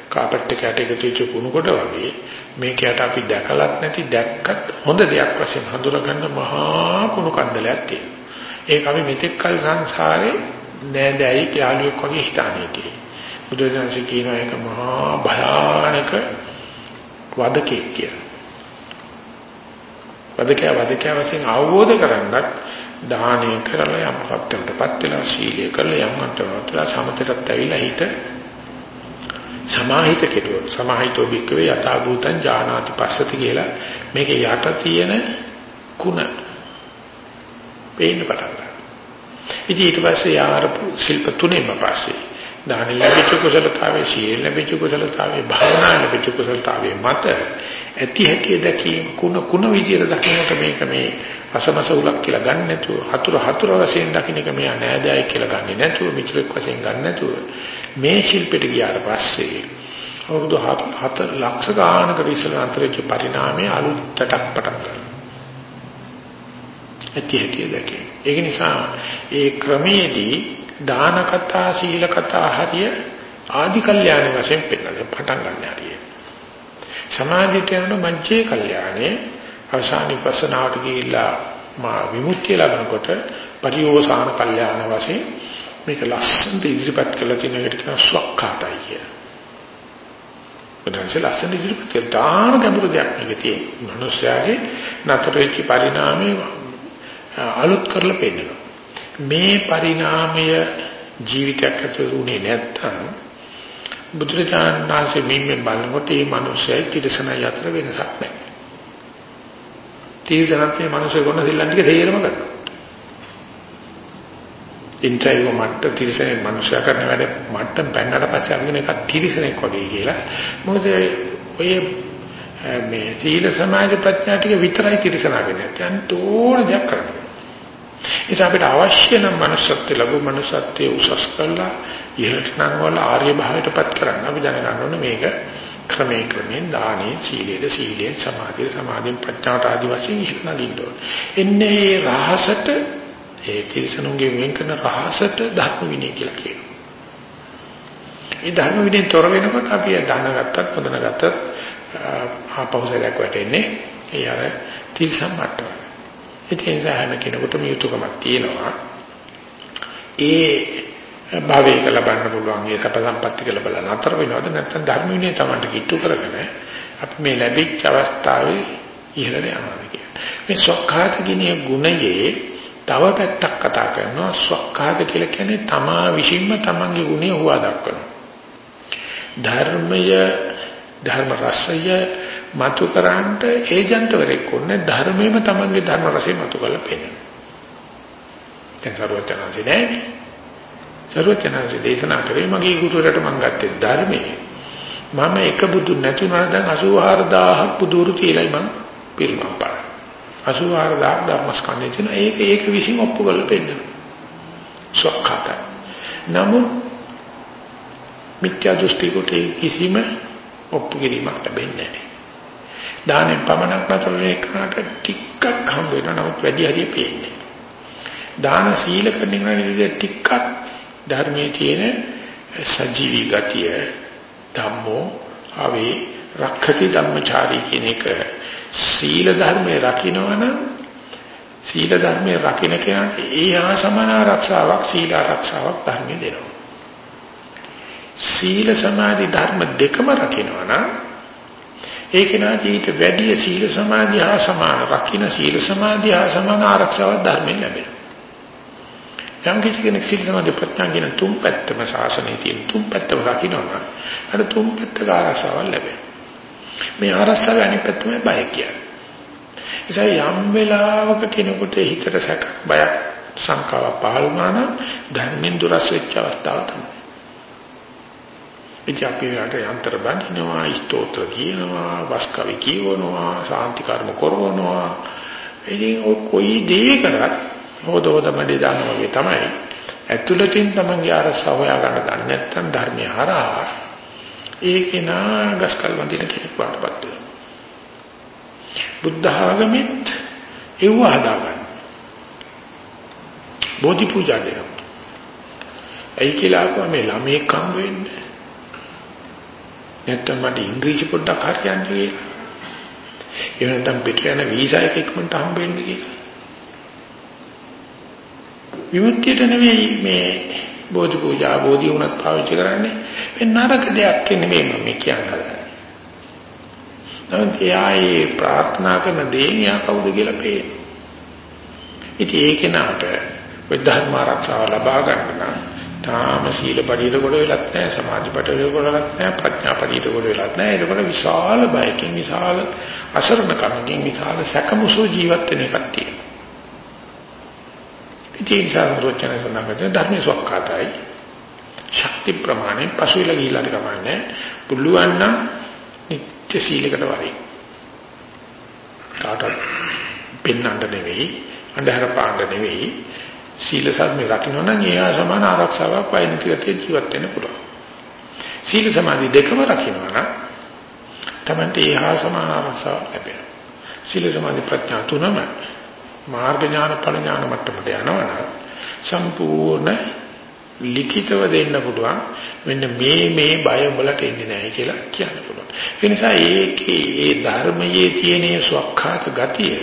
කාපට් එකකට එකතු වෙච්ච කුණු කොට වගේ මේකයට අපි දැකලත් නැති දැක්කත් හොඳ දෙයක් වශයෙන් හඳුනගන්න මහා කුණු කන්දලයක් තියෙනවා. ඒක අපි මෙතෙක් කල සංසාරේ නෑදෑයි යාළුවෙක් වගේ හිතානේ තියෙන්නේ. බුදුරජාණන් කියන එක මහා භයානක වදකෙක් කියලා. වදකයා වදකයා වශයෙන් අවබෝධ කරගන්නත් දානය කරලා යම් පත්තටපත් වෙලා සීලය කරලා යම් අන්තවතලා සමතටත් ඇවිල්ලා හිත සමාහිත කෙරුවොත් සමාහිතෝ බික්කවේ යථා භූතං ජානාති පස්සති කියලා මේකේ යට තියෙන ಗುಣ පේන්න පටන් ගන්නවා. ඉතින් ඊට පස්සේ යාර ශිල්ප තුනෙන්ම පස්සේ දාන ලැබිච්ච කුසලතාවේ සීල ලැබිච්ච කුසලතාවේ භාවනා ලැබිච්ච කුසලතාවේ මත ඇති හැටි දැකීම කුණ කුණ විදියට දකින්නට මේක මේ අසමස උලක් කියලා ගන්න නැතුව හතුරු හතුරු වශයෙන් දකින්න එක මෙයා නෑදෑයි කියලා ගන්නෙ නැතුව මිත්‍රෙක් වශයෙන් ගන්න නැතුව මේ ශිල්පෙට ගියාට පස්සේ අවුරුදු 4 ලක්ෂ ගානකට ඉස්සෙල්ලා අන්තරික්ෂ පරිණාමයේ අලුතටක් පටන් ගන්නවා. ඇති හැටි දැකීම. ඒක නිසා ඒ ක්‍රමයේදී දාන කතා සීල කතා හරිය ආදි කල්යාණ වශයෙන් පෙන්නන පටන් ගන්න හරිය. සමාධියට යන මජ්ජේ කල්යාණේ අවසානි පසනාවට ගිහිල්ලා මා විමුක්තිය ලබනකොට පරිෝසాన කල්යාණ වශයෙන් මේක ලස්සනට ඉදිරිපත් කළ තියෙන එකට කියන ස්වක්ඛාතයි කිය. බුදුන්සේ ලස්සන ඉදිරිපත් කළ තාම ගැඹුරු දෙයක් මේක තියෙන. මිනිස්යාගේ නතර වෙච්ච පරිණාමය අලුත් කරලා පෙන්නනවා. මේ පරිණාමය ජීවිතයක් ඇතුළේ නැත්තම් බුදුරජාණන් වහන්සේ මින්මෙන් බලනකොට මේ මිනිස්සයි තිරසනයි අතර වෙනසක් නැහැ. තිරසනත් මේ මිනිස්සු ගොන දෙල්ලන් ටික තේරෙම කරනවා. ඉන්ටර්විව් මට්ට තිරසනේ මිනිස්සු කරන වැඩ මට්ටම් බැන්නට පස්සේ අරගෙන එකක් තිරසනෙක් වගේ කියලා. මොකද ඔය මේ සීල සමාධි ප්‍රඥා ටික විතරයි තිරසනා වෙන්නේ. දැන් තෝරන දෙයක් කරනවා. නිසා අපිට අවශ්‍ය නම් manussත්ත්ව ලැබු manussත්වයේ උසස් කළා ඉහළට නම් වල ආර්ය භාවයටපත් කරන්න අපි දැනගන්න ඕනේ මේක ක්‍රමයෙන් ක්‍රමයෙන් දානේ සීලයේ සීලයෙන් සමාධියේ සමාධියෙන් ප්‍රඥාට ආදි වශයෙන් ඉහළ නගින්න ඕනේ. එන්නේ රහසට ඒ තිරසනුගේ වෙන් කරන රහසට ධර්ම විනය කියලා කියනවා. ඒ ධර්ම විනයෙන් තොර වෙනකොට අපි දැනගත්තත් පොදන ගත්තත් ආපෞසලයක් වැටෙන්නේ ඒ අර තිරසම් මට්ටම. ඒ නිසා හැම කෙනෙකුටම යුතුයකමක් තියෙනවා. ඒ භාවයක ලබන්න පුළුවන් ඒ සප සම්පatti කියලා බලන අතර වෙනවද නැත්නම් ධර්ම විනය තමයි කිට්ටු කරගෙන අපි මේ ලැබිච්ච අවස්ථාවේ ඉහළට යනවා කියන්නේ. මේ සොක්ඛාත ගිනිය ගුණයේ තව පැත්තක් කතා කරනවා සොක්ඛාත කියලා කියන්නේ තමා විසින්ම තමන්ගේ ගුණය හොවා දක්වනවා. ධර්මය ධර්ම රසය මතු කරාන්ට ඒජන්තවරෙක් ඕනේ ධර්මයේම තමන්ගේ ධර්ම රසය මතු කරලා පෙන්නන. දැන් සරුවචනන්සේ නෑනේ. සරුවචනන්සේ දේශනා කරේ මගේ ගුරුවරට මම ගත්තේ ධර්මයේ. මම එක බුදු නැතුණා දැන් 84000ක් බුදුරු කියලායි මම පිරිනමන පාන. 84000ක් ධර්මස්කන්ධය තියෙන ඒක ඒක විසින් ඔප්පු කරලා පෙන්නන. සොක්කට. නමුත් මිත්‍යා දෘෂ්ටි කොට කිසිම ඔප්පු කිරීමක් ලැබෙන්නේ නැහැ. දානෙන් පමණක් නතර වෙන එකට ටිකක් හම්බ වෙනවා නමුත් වැඩි හරිය පේන්නේ. දාන සීල කරන එක ටිකක් ධර්මයේ තියෙන සජීවී ගතිය ධම්මෝ අවේ රක්ඛති ධම්මචාරී කියන එක සීල ධර්මයේ රකින්නවනම් සීල ධර්මයේ රකින්න කෙනාට ඒ හා සමාන ආරක්ෂාවක් සීල ආරක්ෂාවක් ධර්මයේ දෙනවා. සීල සමාධි ධර්ම දෙකම රකින්නවනම් ඒ කෙනාට ඊට වැඩි සීල සමාධිය හා සමාන රකින්න සීල සමාධිය හා සමාන ආරක්ෂාවක් ධර්මයෙන් ලැබෙනවා. යම් කිසි කෙනෙක් සීල සමාධි ප්‍රඥා කියන තුන් පැත්තම ශාසනයේ තියෙන තුන් පැත්තම රකින්නවා. අර තුන් පැත්ත ආරක්ෂාවක් ලැබෙනවා. මේ ආරක්ෂාව අනිත් පැත්තම බය කියන්නේ. ඒ යම් වෙලාවක කෙනෙකුට හිතට සැක බයක් සංකාව පහළ වුණා නම් ධර්මෙන් දුරස් වෙච්ච අවස්ථාව තමයි. ඉතින් අපි රට යන්ත්‍ර බඳිනවා, ස්තෝත්‍ර කියනවා, වස්කවි කියවනවා, සාන්ති කර්ම කරනවා. ඉතින් ඔය කොයි දේ කරත් හොද හොද මැඩේ දානවා වගේ තමයි. ඇතුළතින් තමන්ගේ අරසව හොයා ගන්න දන්නේ නැත්නම් ධර්මය හරහා ඒකේ නා ගස්කල් වඳින කෙනෙක් වඩපත් වෙනවා. බුද්ධ ආගමෙත් ඒව හදාගන්න. බෝධි පූජා දෙනවා. ඒ කියලා මේ ළමේ කම් වෙන්නේ නැත්තම් මට ඉංග්‍රීසි පොඩ්ඩක් හරියන්නේ කියලා. එහෙම නැත්නම් පිට යන වීසා එක ඉක්මනට හම්බෙන්න කියලා. විමුක්තියට නෙවෙයි මේ බෝධි පූජා බෝධි වුණත් පාවිච්චි කරන්නේ මේ නරක දෙයක් නෙමෙයි මම කියන්නේ. නමුත් එයායි ප්‍රාර්ථනා කරන දේ යා කවුද කියලා පේනවා. ඉතින් ඒක නට ධර්ම ආරක්ෂාව ලබා ගන්න නම් තාම සීල පරිිත කොට වෙලත් නැහැ සමාධි පරිිත කොට වෙලත් නැහැ ප්‍රඥා පරිිත කොට වෙලත් නැහැ ඒකවල විශාල බයකින් විශාල අසරණ කමකින් විශාල සැකමුසු ජීවත් වෙන එකක් තියෙනවා. ඉතින් සාරෝචන සඳහන් ධර්ම සොක්කාතයි ශක්ති ප්‍රමාණය පසුවිලා ගිහිල්ලා කමන්නේ පුළුවන් නම් නිත්‍ය සීලයකට වරේ. කාටවත් පින්නන්න නෙවෙයි අන්ධහර පාණ්ඩ නෙවෙයි. සීල සම්මේ රකින්න නම් ඒ සමාන ආරක්ෂාවක් වයින්තිගතේ ජීවත් වෙන්න පුළුවන්. සීල සමාධි දෙකම රකින්නවා නම් තමයි ඒ හා සමාන ආරක්ෂාවක් ලැබෙනවා. සීල සමාධි ප්‍රඥා තුනම මාර්ග ඥාන ඵල ඥාන මට්ටමට යනවනම් සම්පූර්ණ ලිඛිතව දෙන්න පුළුවන් මෙන්න මේ මේ බය උඹලට එන්නේ නැහැ කියලා කියන්න පුළුවන්. ඒ නිසා ඒකේ ඒ ධර්මයේ තියෙන ස්වකහාත ගතිය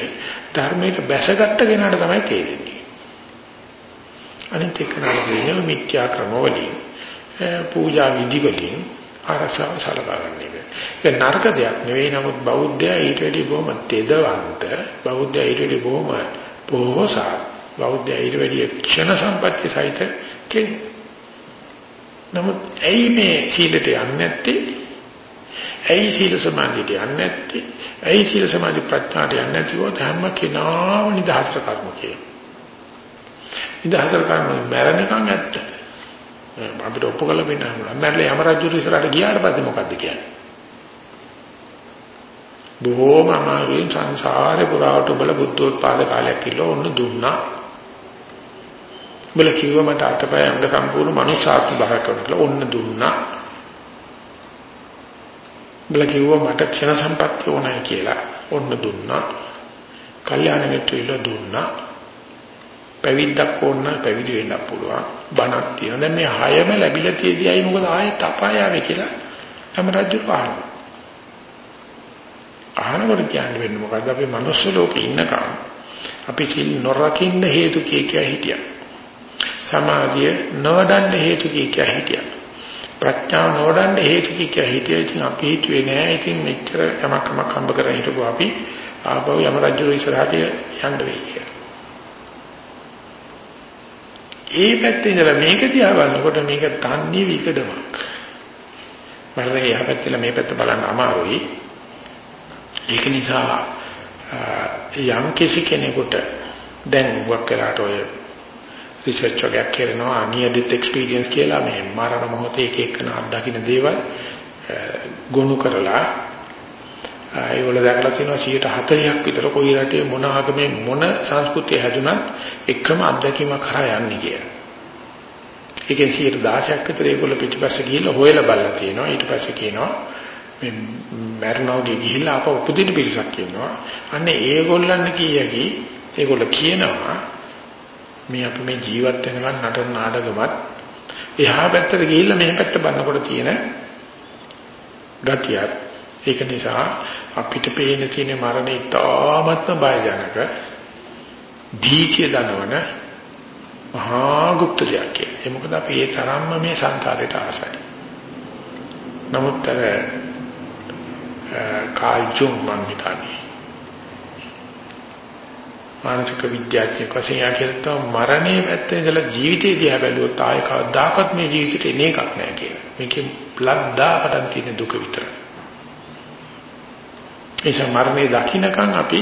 ධර්මයට බැසගත්ත කෙනාට තමයි තේරෙන්නේ. අනිත් එක නේද මිත්‍යා ක්‍රමවලින් පූජා විදි වලින් අරසව සලකා ගන්න එක. ඒක නරක දෙයක් නෙවෙයි නමුත් බෞද්ධයා ඊට වැඩි බොහොම තෙදවන්ත බෞද්ධයා ඊට වැඩි බොහොම පොහොසත් බෞද්ධයා ඊට වැඩි ක්ෂණ සම්පත්‍ය සහිත කෙනෙක්. නමුත් ඇයි මේ සීලයට යන්නේ නැත්තේ? ඇයි සීල සමාධියට යන්නේ නැත්තේ? ඇයි සීල සමාධි ප්‍රඥාට යන්නේ නැතිව ධර්ම කෙනාම නිදහසට කර්ම කියන. නිදහසට කර්ම මරණකම් ඇත්ත. අපිට ඔප්පු කළ වෙන්න හම්බුනා. මැරලා යම රජු ඉස්සරහට ගියාට පස්සේ මොකද්ද කියන්නේ? බොහෝම අමාරුවෙන් සංසාරේ පුරාවට බල බුද්ධෝත්පාද කාලයක් කියලා ඔන්න දුන්නා. බල කිව්ව මට අතපය අංග සම්පූර්ණ මනුෂ්‍යාත්ම භාවයක් කරනවා ඔන්න දුන්නා. බල කිව්ව මට ක්ෂණ සම්පත්තිය ඕනයි කියලා ඔන්න දුන්නා. කල්යාණ මිත්‍රයල දුන්නා. පැවිද්දක් ඕන පැවිදි වෙන්න පුළුවන්. බණක් තියෙනවා. දැන් මේ හයම ලැබිලා තියෙදි අයි මොකද ආයෙත් අපායාවේ කියලා හැම රජු පානවා. අහනකොට කියන්නේ වෙන්නේ මොකද්ද අපි මනුස්ස ලෝකේ ඉන්නකම් අපි සිල් නොරකින්න හේතු කිය කිය හිටියා. සමාධිය නොවඩන්න හේතු කිය කිය හිටියා. ප්‍රඥාව නොවඩන්න හේතු කිය කිය හිටියා. ඉතින් අපි හිතුවේ නෑ ඉතින් මෙච්චර යමක් යමක් හම්බ කරගෙන හිටපුවා අපි ආපහු යම රජු ඉස්සරහට යන්න වෙයි කියලා. ඒ පැත්තේ ඉඳලා මේක දිහා බලනකොට මේක තන්නේ විකඩමක්. මරණය එහා පැත්තේ මේ පැත්ත බලන්න අමාරුයි. ඒක නිසා යම් කිසි කෙනෙකුට දැන් වක් වෙලාට ඔය රිසර්ච් එකක් කරනවා near death experience කියලා මේ මරණ මොහොතේ එක එකන අත්දකින්න දේවල් ගොනු කරලා ඒවල දැකලා තියෙනවා 140ක් විතර කොයි රටේ මොන ආගමේ මොන සංස්කෘතිය හැදුනත් එකම අත්දැකීම කරා යන්නේ කියලා. ඒකෙන් 116ක් විතර ඒගොල්ලෝ පිටිපස්ස ගිහිල්ලා හොයලා බලලා තියෙනවා. ඊට පස්සේ කියනවා මේ මරණෝගේ ගිහිල්ලා අප උපදින පිරිසක් කියනවා. අන්නේ ඒගොල්ලන් කීයකි ඒගොල්ලෝ කියනවා මේ අපි මේ ජීවත් වෙනකන් නටන නාටකමත් එහා පැත්තට ගිහිල්ලා මෙහා පැත්ත බලනකොට තියෙන ගතියක් ඒක නිසා අපිට පේන තියෙන මරණය ඉතාමත්ම බයජනක දීචය දනවන මහා গুপ্ত දෙයක් කියලා. ඒ මොකද අපි ඒ තරම්ම මේ සංකාරයට ආසයි. නමුත් අර කාල්ජුම් මං හිතන්නේ මානසික විද්‍යාඥයෙක් වශයෙන් කියනවා මරණය පැත්තේ ඉඳලා ජීවිතේ දිහා බැලුවොත් ආයෙ කවදාකවත් මේ ජීවිතේ එන එකක් නෑ කියලා. මේකේ ලද්දාපටන් තියෙන දුක විතරයි. ඒ සමර්මයේ දකින්නකන් අපි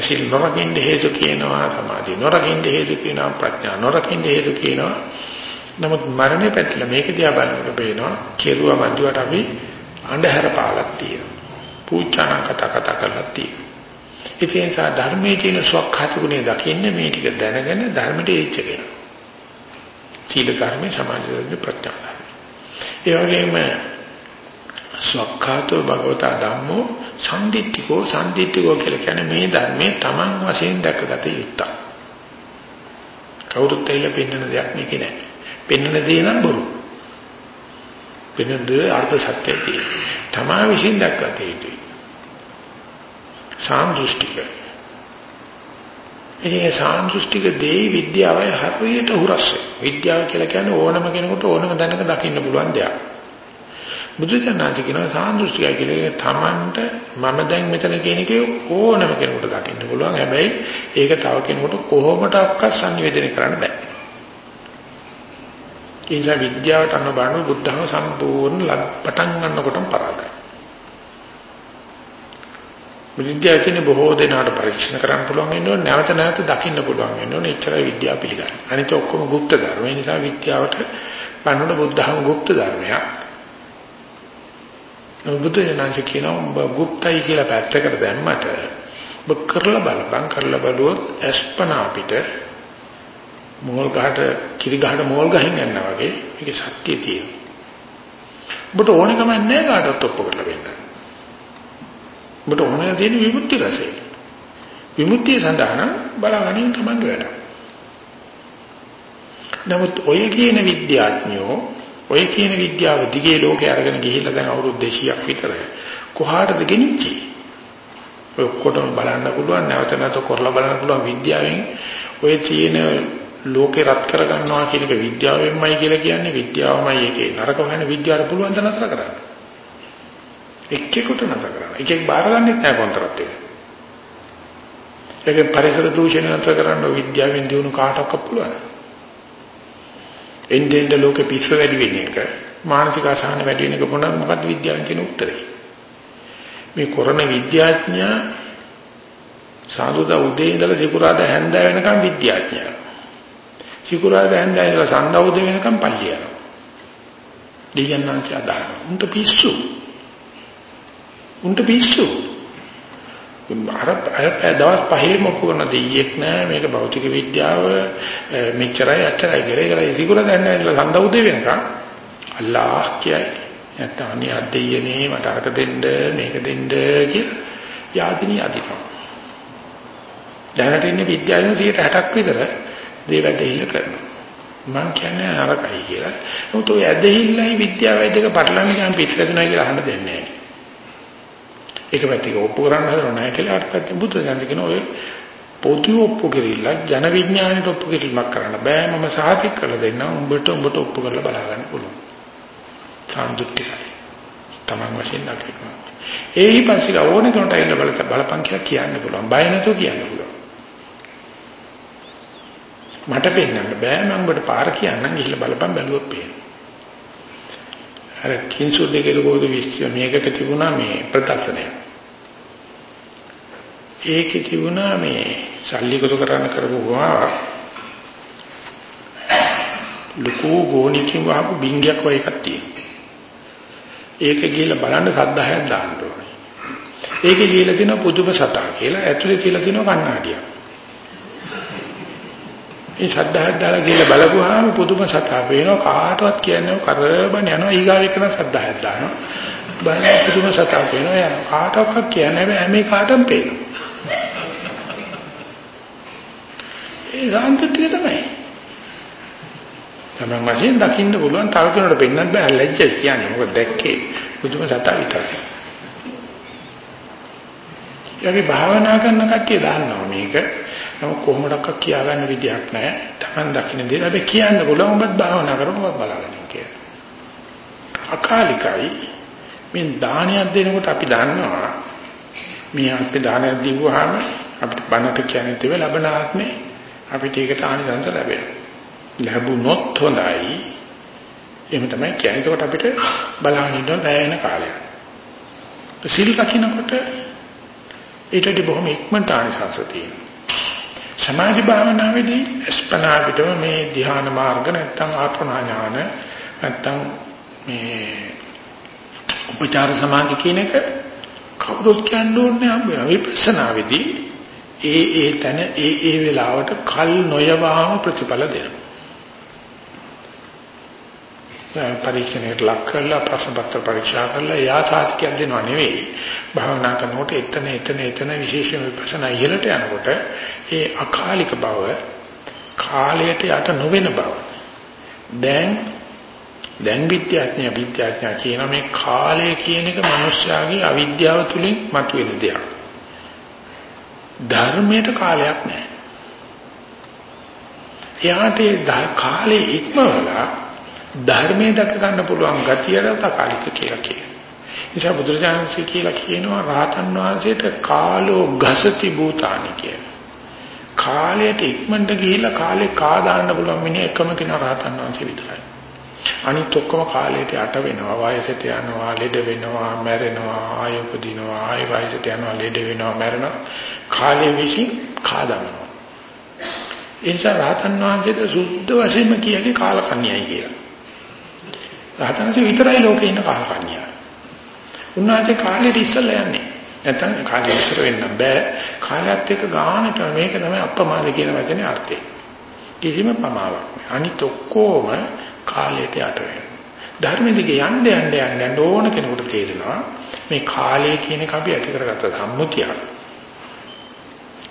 සිල් නොරකින්න හේතු කියනවා සමාධි නොරකින්න හේතු කියනවා ප්‍රඥා නොරකින්න හේතු කියනවා. නමුත් මරණය පැත්තලා මේක දිහා බලනකොට පේනවා කෙරුවා මන්දුවට අපි අන්ධහැර පාලක් තියෙනවා. පූජාන කතා කතා කරලා තියෙනවා. ඒ නිසා ධර්මයේ තියෙන ස්වකහාතුනේ දකින්න මේ ටික දැනගෙන ධර්මයට ඒච්චගෙන සීල ධර්මයේ සමාධි ධර්මයේ ප්‍රඥා ධර්මයේ. ඒ වගේම සක්කාතෝ භගවතා ධම්මෝ සම්දිත්තිකෝ සම්දිත්තිකෝ කියලා කියන්නේ මේ ධර්මයේ Taman වශයෙන් දැකගත යුත්තක්. කවුරුත් ඇවිල්ලා පෙන්වන දෙයක් මේක නෑ. පෙන්වන දේ නම් බොරු. පෙන්වන දේ අර්ථ සත්‍යයි. තමා විශ්ින් දැක්ගත යුතුයි. සාන්දෘෂ්ටික. ඉතින් සාන්දෘෂ්ටික දේ විද්‍යාවයි හරියට හුරස්ස. විද්‍යාව කියලා කියන්නේ ඕනම කෙනෙකුට ඕනම දැනක දකින්න පුළුවන් දෙයක්. බුදුචානන්ද කියනවා සාන්දෘෂ්ටිකයි කියන්නේ තමන්ට මම දැන් මෙතන කියන එකේ ඕනම කෙනෙකුට දකින්න පුළුවන්. හැබැයි ඒක තව කෙනෙකුට කොහොමඩක්වත් සංවේදනය කරන්න බෑ. ඒ නිසා විද්‍යාවට අනුබාන බුද්ධහම සම්පූර්ණ පටන් ගන්නකොටම පරාදයි. විද්‍යාවකින් බොහෝ දෙනාට පරීක්ෂණ කරන්න පුළුවන් වෙනවා නැවත නැවත දකින්න පුළුවන් වෙනවා එච්චරයි විද්‍යාව පිළිගන්නේ. අනිත ඔක්කොම গুপ্ত ධර්ම. ඒ නිසා විද්‍යාවට පන්නන බුද්ධහම গুপ্ত ධර්මයක්. බුදුරජාණන්සේ කියනවා ඔබ গুপ্তයි කියලා පැත්තකට දැම්මට ඔබ කරලා බලපන් කරලා බලුවොත් අස්පනා අපිට මෝල් ගහට කිරි ගහට මෝල් ගහින් යනවා වගේ ඒක සත්‍ය තියෙනවා. ඔබට ඕන ගමන් නැහැ කාටවත් ඔප්පු කරලා වෙන්න. ඔබට ඕන තියෙන විමුක්ති රසය. විමුක්තිය සඳහා නම් බලාගනින් තමයි වැඩ. නමුත් ඔය කියන විද්‍යාඥයෝ ඔය කියන විද්‍යාව දිගේ ලෝකේ අරගෙන ගිහිල්ලා දැන් අවුරුදු 200ක් විතර කොහාටද ගෙනිච්චේ? ඔය ඔක්කොටම බලන්න පුළුවන් නැවත නැවත කරලා බලන්න පුළුවන් විද්‍යාවෙන් ඔය තියෙන ලෝකේ රත් කරගන්නවා කියන එක විද්‍යාවෙන්මයි කියලා කියන්නේ විද්‍යාවමයි ඒකේ නරක වෙන විද්‍යාවට පුළුවන් ද නතර කරන්න. එක්කෙකුට නතර කරන්න. එකෙක් බාර ගන්නෙත් නැහැ කොන්ත්‍රාත් එක. ඒක පරිසර දූෂණය නතර කරන්න විද්‍යාවෙන් දිනු කාටවත් පුළුවන්. එන්නේ එන්නේ ලෝකෙ පිස්ස වැඩි වෙන එක මානසික අසහන වැඩි වෙන එක මොනවද මොකද්ද විද්‍යාවෙන් කියන උත්තරේ. මේ කොරණ විද්‍යාඥයා සාදුදා උදේ ඉඳලා සිකුරාදා හැන්ද වෙනකම් විද්‍යාඥයා. සිකුරාදා හැන්ද ඉඳලා සඳ උදේ වෙනකම් පල්ලිය යනවා. දෙයයන්ාංශය අදාන. උන්ට පිස්සු. උන්ට පිස්සු. අර අය දවස් පහේම කරන දෙයියෙක් නෑ මේක භෞතික විද්‍යාව මෙච්චරයි අච්චරයි කියලා ඒකයි සිකුරාදා හැන්ද ඉඳලා සඳ උදේ වෙනකම් අල්ලාහ් කියයි. නැත්නම් අනේ අධ්‍යයනේ මට අරක දෙන්න මේක දෙන්න කියලා යාදිනී අධිකම්. දැනට ඉන්නේ විද්‍යාවෙන් 60ක් විතර දේවල් දෙහිල්ල කරනවා. මම කියන්නේ අරකයි කියලා. නමුත් ඔය ඇදහිල්ලයි විද්‍යාවයි දෙක පටලන්නේ ගියාම පිටරදුනා කියලා අහන්න දෙන්නේ නැහැ. ඒක පැත්තක ඔප්පු කරන්න හදනව නැහැ කියලා අර්ථයක් බුදු දහම කියන ඔය පොදු ඔප්පු කිරිල්ල ජන විඥාණයට ඔප්පු කිරීමක් කරන්න බෑ මම සාහිතික කරලා දෙන්නම් උඹට උඹට ඔප්පු කරලා බලා ගන්න පුළුවන්. සාන්දුක්තිකයි. Taman වශයෙන් දකින්න. ඒහි පස්සේ ඕන කෙනෙකුට ඇවිල්ලා බල බලපන් කියලා කියන්න පුළුවන්. බය නැතුව කියන්න පුළුවන්. මට පෙන්නන්න බෑ මම ඔබට පාර කියන්නම් ගිහිල්ලා බලපන් බැලුවොත් පේනවා. අර කිංසු දෙකේ කොහොමද විශ්ව මේකට තිබුණා මේ ප්‍රදර්ශනය. ඒකේ තිබුණා මේ සල්ලි කුතු කරන්න කරපුවා ලুকু ගෝණිකින් වහපු බින්ගයක් වගේ එකක් තියෙනවා. ඒක ගිහලා බලන්න සද්ධායක් දාන්න ඕනේ. ඒකේ ලියලා තියෙනවා පුදුම සතා කියලා. ඇතුලේ තියලා තියෙනවා කණ්ණාඩියක්. මේ සද්ධායක් දාලා ගිහලා බලපුවාම පුදුම සතා පේනවා කාටවත් කියන්නේ කරබන් යනවා ඊගාව එකන සද්ධායක් දානවා. බලන පුදුම සතා පේනවා යනවා කාටවත් කියන්නේ නැහැ මේ කාටම පේනවා. ඒ සාන්තිය තමයි. තමයි මගෙන් දකින්න පුළුවන් තව කෙනෙකුට පෙන්වන්න බෑ ලැජ්ජයි කියන්නේ මොකද දැක්කේ පුදුම සතා විතරයි. යකි භාවනා කරන කට්ටිය දන්නවා මේක. නමුත් කොහොමඩක්ක කියාගන්න විදියක් නැහැ. Taman දකින්න දේ හැබැයි කියන්න පුළුවන් ඔබත් භාවනා කරපුවත් බලන්න කියලා. අකාලිකයි මේ දානයක් දෙනකොට අපි දන්නවා මේ අපි දානයක් දීවුවාම අපිට බණට කියන්නේ තේ ලැබෙන ආත්මේ අපිට ඒකට ආනිසංස ලැබෙනවා. ලැබුණොත් හොඳයි. එහෙම තමයි කියන්නේ. ඒකට අපිට බලන්න ඉන්න බැහැ කාලයක්. සිල් රකින්නකොට ඊටදී බොහොම ඉක්මනට ආනිසංස තියෙනවා. සමාධි භාවනාවේදී ස්පනා පිටව මේ ධ්‍යාන මාර්ග නැත්තම් ආත්මනා ඥාන නැත්තම් මේ උපචාර සමාධි කියන එක කවුරුත් කියන්නේ විපස්සනාවේදී ඒ ඒ තැන ඒ ඒ වෙලාවට කල් නොයවාම ප්‍රතිඵල දෙනවා. පරීක්ෂණයට ලක් කරලා ප්‍රශ්න පත්‍ර පරීක්ෂා කරලා යා සාතිකයක් දෙනව නෙවෙයි. භාවනා කරනකොට එතන එතන එතන විශේෂ විපස්සනා ඉහළට යනකොට ඒ අකාලික බව කාලයට යට නොවන බව. දැන් දැන් විද්‍යාඥය විද්‍යාඥය කියන මේ කාලය කියන එක මිනිස්යාගේ අවිද්‍යාව තුලින් මතුවෙන දෙයක්. ධර්මයට කාලයක් නැහැ. එයාට කාලේ ඉක්මවලා ධර්මයේ දක ගන්න පුළුවන් ගතියට තකාලික කියලා කියනවා. නිසා බුදුරජාණන්සේ කියලා කියනවා රහතන් වහන්සේට කාලෝ ගසති භූතානි කියලා. කාලයට ඉක්මනට ගිහිල්ලා කාලේ කා දාන්න පුළුවන් මිනිහ එකම කෙනා රහතන් වහන්සේ විතරයි. අනිත් ඔක්කොම කාලයට යට වෙනවා වයසට යනවා ලෙඩ වෙනවා මැරෙනවා ආය උපදිනවා ආය වයසට යනවා ලෙඩ වෙනවා මැරෙනවා කාලය විසින් කාදමනවා ඒ නිසා රහතන් වහන්සේට සුද්ධ වශයෙන්ම කියන්නේ කාලකන්‍යයි කියලා රහතන්සේ විතරයි ලෝකේ ඉන්න කාලකන්‍යා. උන්වහන්සේ කාලෙට ඉස්සෙල්ලා යන්නේ. නැත්නම් කාලෙ ඉස්සර වෙන්න බෑ. කාලයත් එක්ක ගානට මේක තමයි අප්‍රමාද කියන වචනේ අර්ථය. කිසිම පමාවක් නෑ. අනිත් ඔක්කොම කාලයට යට වෙනවා. ධර්ම දිගේ යන්න යන්න යන්න යන්න ඕන කෙනෙකුට තේරෙනවා මේ කාලය කියන එක අපි ඇති කරගත්ත සම්මුතියක්.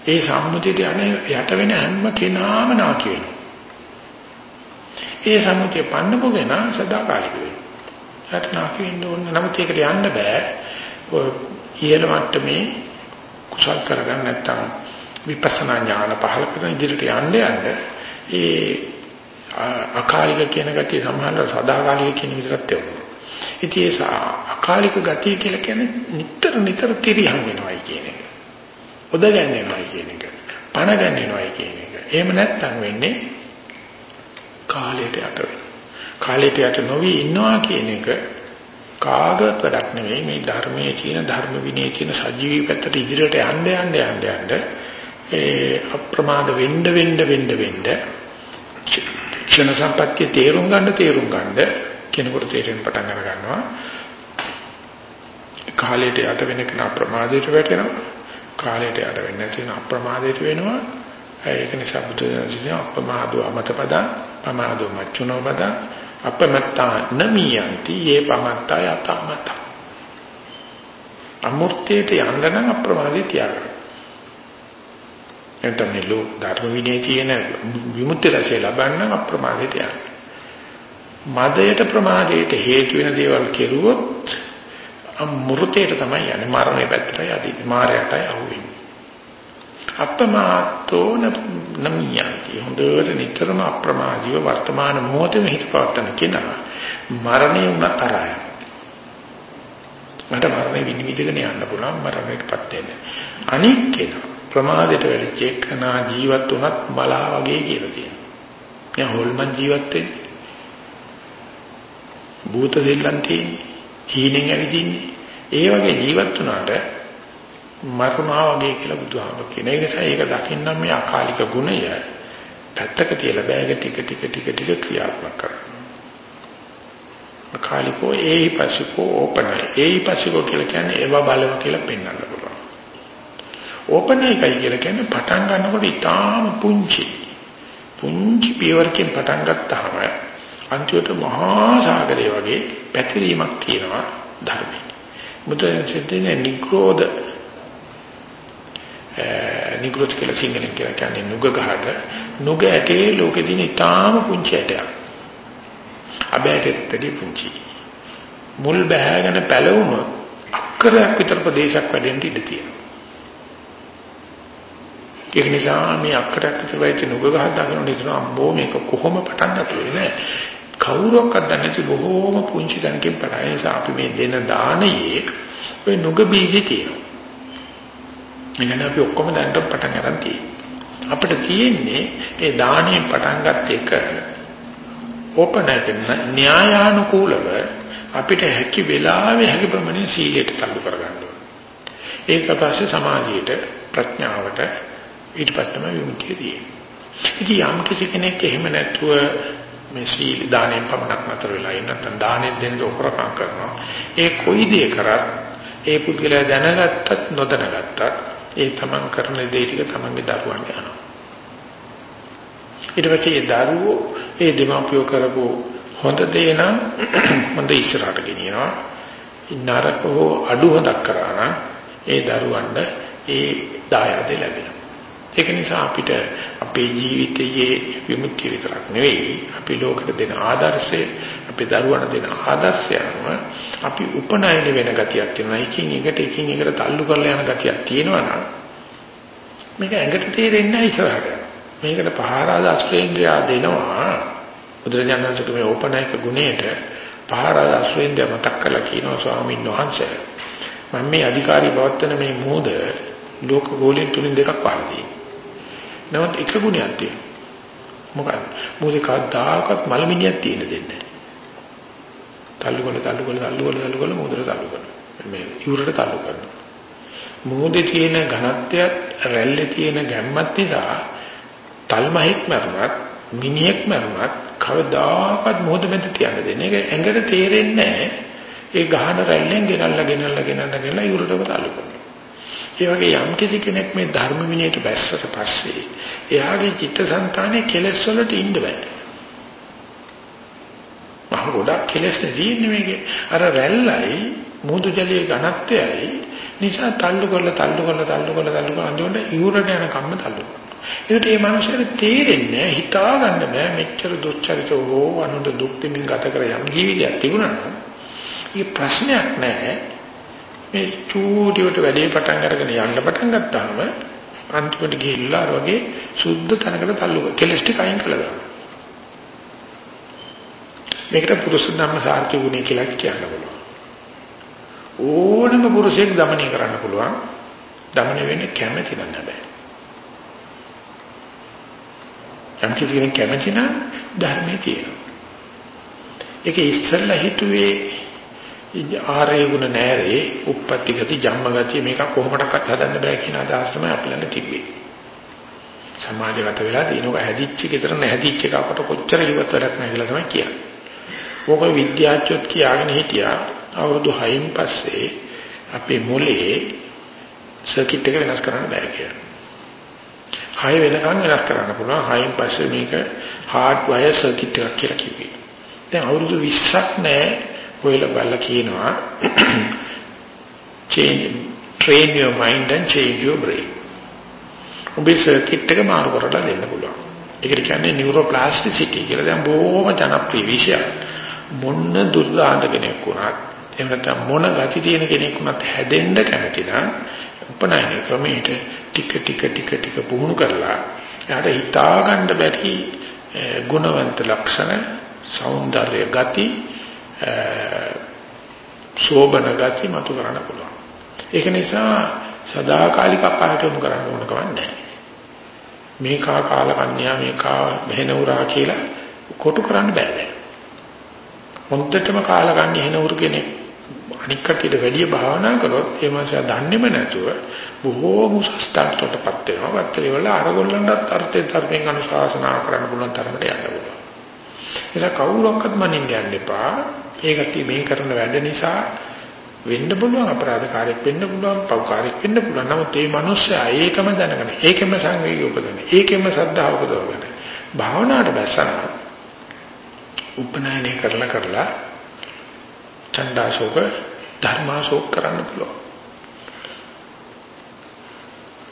ඒ සම්මුතියට යන්නේ යට වෙන හැම කෙනාම නාකි වෙනවා. ඒ සම්මුතිය පන්නපු කෙනා සදාකාලික වෙනවා. ඒකට නාකි වෙන්න ඕන නමුත් ඒකට යන්න බෑ. ඔය ඉහළ මට්ටමේ කුසල් කරගන්න නැත්නම් විපස්සනා ඥාන පහල කරන ඉදිරියට යන්න යන්න ඒ අකාලික කියන ගතිය සමහරවල් සදාකාලික කියන විදිහට තේරෙනවා. ඉතින් ඒ අකාලික ගතිය කියලා කියන්නේ නිතර නිතර තිරියම් වෙනවයි කියන එක. උද ගන්නවයි කියන එක. පණ ගන්නවයි කියන එක. එහෙම නැත්නම් වෙන්නේ කාලයට යට වෙනවා. කාලයට යට නොවි ඉන්නවා කියන එක කාගවත් වැඩක් නෙවෙයි. මේ ධර්මයේ තියෙන ධර්ම විනයේ තියෙන සජීවී පැත්තට ඉදිරියට යන්න යන්න යන්න යන්න ඒ අප්‍රමාද වෙන්න වෙන්න වෙන්න වෙන්න ක්ෂණ සම්පත්‍ය තේරුම් ගන්න තේරුම් ගන්න කෙනෙකුට තේරෙන්න පටන් අර ගන්නවා. කාලයට යට වෙන කෙනා ප්‍රමාදයට වැටෙනවා. කාලයට යට වෙන්නේ නැති වෙන අප්‍රමාදයට වෙනවා. ඒක නිසා බුදුදහමේ අප්‍රමාදෝ අමතපදා පමාදෝ මච්චුනෝ පදා අපමත්තා නමියන්ති යේ පමත්තා යතමත අමූර්තයට යන්න නම් අප්‍රමාදී තියාගන්න. එතන මේ ලෝක ධර්ම විනය තියෙන විමුක්ති රසය ලබන්න අප්‍රමාදයට යන්න මදයට ප්‍රමාදයට හේතු වෙන දේවල් කෙරුවොත් අමෘතයට තමයි යන්නේ. මරණය පැත්තටයි යන්නේ මායයටයි අහුවෙන්නේ. අප්‍රමාදෝ නමියන්ති. හොඳට නිතරම අප්‍රමාදීව වර්තමාන මොහොතේම හිත පවත්තන කෙනා මරණය උනත් තරයි මට මරණය විනිවිදගෙන යන්න පුළුවන් මරණයටපත් වෙන්න. අනික් කෙනා ප්‍රමාදයට වෙලිච්ච එකනා ජීවත් වුණත් බලා වගේ කියලා තියෙනවා. දැන් හොල්මන් ජීවත් වෙන්නේ. භූත දෙල්ලන් තියෙන්නේ. හීනෙන් ඇවිදින්නේ. ඒ වගේ ජීවත් වුණාට මරණා වගේ කියලා බුදුහාමුදුරු කියන. ඒ නිසා ඒක දකින්න මේ අකාලික ගුණය පැත්තක තියලා බෑග ටික ටික ටික ටික ක්‍රියාත්මක කරනවා. අකාලිකෝ ඒයි පසිකෝ ඕපනයි. ඒයි පසිකෝ කියලා කියන්නේ ඒව බලව කියලා පෙන්වන්න පුළුවන්. ඕපනයි කියලා කියන්නේ පටන් ගන්නකොට ඉතාම පුංචි. පුංචි පියවරකින් පටන් ගත්තාම අන්තිමට මහා සාගරය වගේ පැතිරීමක් තියෙනවා ධර්මයේ. මුතෙන් සිටින නිග්‍රෝධ නිග්‍රොත් කියලා සිංහලෙන් කියලා කියන්නේ නුග ගහට නුග ඇටේ ලෝකෙ දින ඉතාම පුංචි ඇටයක්. අබෑටෙත් පුංචි. මුල් බෑගෙන පැලවුණොත් අක්කරයක් විතර ප්‍රදේශයක් වැඩෙන්න ඉඩ තියෙනවා. ඒක නිසා මේ අක්කරයක් විතර වෙච්ච නුග ගහක් දාගෙන ඉතන අම්බෝ මේක කොහොම පටන් ගත්තේ නෑ. කවුරක්වත් දන්නේ නැති බොහෝම පුංචි තැනකින් පටන් ඒ නිසා අපි මේ දෙන දානයේ ඔය නුග බීජේ තියෙනවා. මෙන්න අපි ඔක්කොම දැනට පටන් ගන්න තියෙන්නේ. අපිට තියෙන්නේ ඒ දාණයෙන් පටන් ගන්න එක ඕපන් එකෙන් න්‍යායානුකූලව අපිට හැකි වෙලාවෙ හැකි ප්‍රමාණය සීලයට තල්ලු කරගන්න ඕනේ. ඒක පස්සේ සමාධියට ප්‍රඥාවට ඊට පස්සම විමුක්තිය තියෙන්නේ. ඉතින් යම් කිසි කෙනෙක් එහෙම නැතුව මේ සීල දාණයෙන් පමණක් නතර වෙලා ඉන්න නැත්නම් දාණයෙන් දෙන්න ඔකරකම් කරනවා. ඒ කොයි දේ කරත් ඒ පුද්ගලයා දැනගත්තත් නොදැනගත්තත් ඒ තමන් කරන දේ ටික තමන්ගේ දරුවන්ට යනවා. ඊට පස්සේ ඒ දරුවෝ ඒ දෙමාපියෝ කරපු හොඳ දේ නම් [clears throat] හොඳ ඉස්සරහට ගෙනියනවා. නරක හෝ අඩු හොදක් කරා නම් ඒ දරුවන්ට ඒ දායාද ලැබෙනවා. ඒක නිසා අපිට අපේ ජීවිතයේ විමුක්තිය විතරක් නෙවෙයි අපි ලෝකෙට දෙන ආදර්ශය අපේ දරුවන්ට දෙන ආදර්ශය අනුව අපි උපනායන වෙන ගතියක් තියෙනවා. එකින් එකට එකින් එකට තල්ලු කරලා යන ගතියක් තියෙනවා නම් මේක ඇඟට තේරෙන්නේ නැහැ ඉස්සරහට. මේකට පහරාද අස්ත්‍රේන්ද්‍රය දෙනවා. බුදුරජාණන්සේ මේ උපනායක ගුණයට පහරාද අස්ත්‍රේන්ද්‍රය මතක් කරලා කියනවා ස්වාමීන් වහන්සේ. මම මේ අධිකාරී පවත්තන මේ මොහොත ලෝක ගෝලයෙන් තුලින් දෙකක් වහලා තියෙනවා. නමුත් එක ගුණයක් තියෙනවා. මොකක්ද? මොකද කවදාකවත් මලමිණියක් තියෙන්න දෙන්නේ නැහැ. තල්ලු කරලා තල්ලු කරලා තල්ලු කරලා තල්ලු කරලා මොහොතට තල්ලු කරනවා. මේ ඉවුරට තල්ලු කරනවා. මොහොතේ තියෙන ඝනත්වයත් රැල්ලේ තියෙන ගැම්මත් නිසා තල්මහෙක් මරුණත් මිනිහෙක් මරුණත් කවදාකවත් මොහොත මැද තියන්න දෙන්නේ. ඒක ඇඟට තේරෙන්නේ නැහැ. ඒ ගහන රැල්ලෙන් ගෙනල්ලා ගෙනල්ලා ගෙනල්ලා ගෙනල්ලා ඉවුරටම තල්ලු කරනවා. ඒ වගේ යම් කිසි කෙනෙක් මේ ධර්ම විනයට බැස්සට පස්සේ එයාගේ චිත්තසංතානයේ කෙලෙස් වලට ඉන්න බෑ. මහ ගොඩක් කෙලෙස් තියෙන්නේ මේකේ. අර රැල්ලයි මුදු ජලයේ ඝනත්වයයි නිසා තල්ලු කරලා තල්ලු කරලා තල්ලු කරලා තල්ලු කරලා අන්තිමට ඉවුරට යන කම්ම තල්ලු කරනවා. ඒකට මේ මනුස්සයට තේරෙන්නේ හිතා ගන්න බෑ මෙච්චර දුක්චරිත හෝ අනුන්ට දුක් දෙමින් ගත කර යම් ජීවිතයක් තිබුණා නම් ඒ ප්‍රශ්නයක් නෑ මේ චූටියට වැඩේ පටන් අරගෙන යන්න පටන් ගත්තාම අන්තිමට ගිහිල්ලා අර වගේ සුද්ධ තැනකට තල්ලු කෙලස් ටික අයින් කළා දානවා. මේකට පුරුෂ ධම්ම සාර්ථක ගුණය කියලා කියන්න පුළුවන්. ඕනම පුරුෂයෙක් দমনය කරන්න පුළුවන්. দমনය වෙන්නේ කැමැති නම් හැබැයි. යම්කිසි කෙනෙක් කැමැති නම් ධර්මයේ තියෙනවා. ඒක ඉස්සෙල්ලා හිතුවේ ආර්ය ගුණ නැරේ, uppattigati ජම්මගතිය මේක කොහොමඩක්වත් හදන්න බෑ කියන අදහස තමයි අපි ළඟ තිබෙන්නේ. සමාජගත වෙලා තියෙනවා හැදිච්ච, ඊතර නැහැදිච්ච එක අපට කොච්චර ඉවත් වැඩක් නැහැ කියලා තමයි කියන්නේ. ඕක විද්‍යාඥයොත් කියාගෙන හිටියා අවුරුදු 6න් පස්සේ අපේ මොලේ සර්කිට් එක වෙනස් කරන්න බෑ කියලා. 6 වෙනකන් වෙනස් කරන්න පුළුවන්. 6න් පස්සේ මේක හાર્ඩ් වයර් සර්කිට් එකක් කියලා කිව්වේ. දැන් අවුරුදු 20ක් නෑ ඔයලා බලලා කියනවා change train your mind and change your brain. ඔබේ සර්කිට් එක මාරු කරලා දෙන්න පුළුවන්. ඒකට කියන්නේ නියුරෝප්ලාස්ටිසිටි කියලා. දැන් බොහොම ජනප්‍රිය විෂයක්. මොන්න දුර්දාන්ත කෙනෙක් වුණත් එහෙම නැත්නම් මොන ගති තියෙන කෙනෙක් වුණත් හැදෙන්න කැමති නම් උපනයන ක්‍රමයට ටික ටික ටික ටික පුහුණු කරලා එයාට හිතා ගන්න බැරි ගුණවන්ත ලක්ෂණ సౌందර්ය ගති සෝබන ගති මතු කරන්න පුළුවන්. ඒක නිසා සදාකාලික අපායට යොමු කරන්න ඕන කවන්නේ මේකා කාලකන්‍යා මේකා මෙහෙනවුරා කියලා කොටු කරන්න බෑ. හොන්දටම කාලකන්‍ය හෙනවුරු කෙනෙක් අනික් කටියට වැඩි භාවනා කරොත් ඒ මාසය දන්නේම නැතුව බොහෝම උසස්තාවටපත් වෙනවා. වත්තේ වල අරගොල්ලන්ටත් අර්ථය ධර්මයෙන් අනුශාසනා කරන්න පුළුවන් තරමට යන්න පුළුවන්. ඒක කවුරක්වත් මනින්න යන්න එපා. ඒකට මේ කරන වැඩ නිසා වෙන්න පුළුවන් අපරාධකාරයෙක් වෙන්න පුළුවන් පව්කාරයෙක් වෙන්න පුළුවන්. නමුත් මේ මිනිස්සයා ඒකම දැනගන්න. ඒකෙම සංවේගය උපදවන. ඒකෙම ශ්‍රද්ධාව උපදවන. භාවනාවට බැසන උපනායනය කරලා කරලා ඡන්දාශෝක ධර්මාශෝක කරන්න පුළුවන්.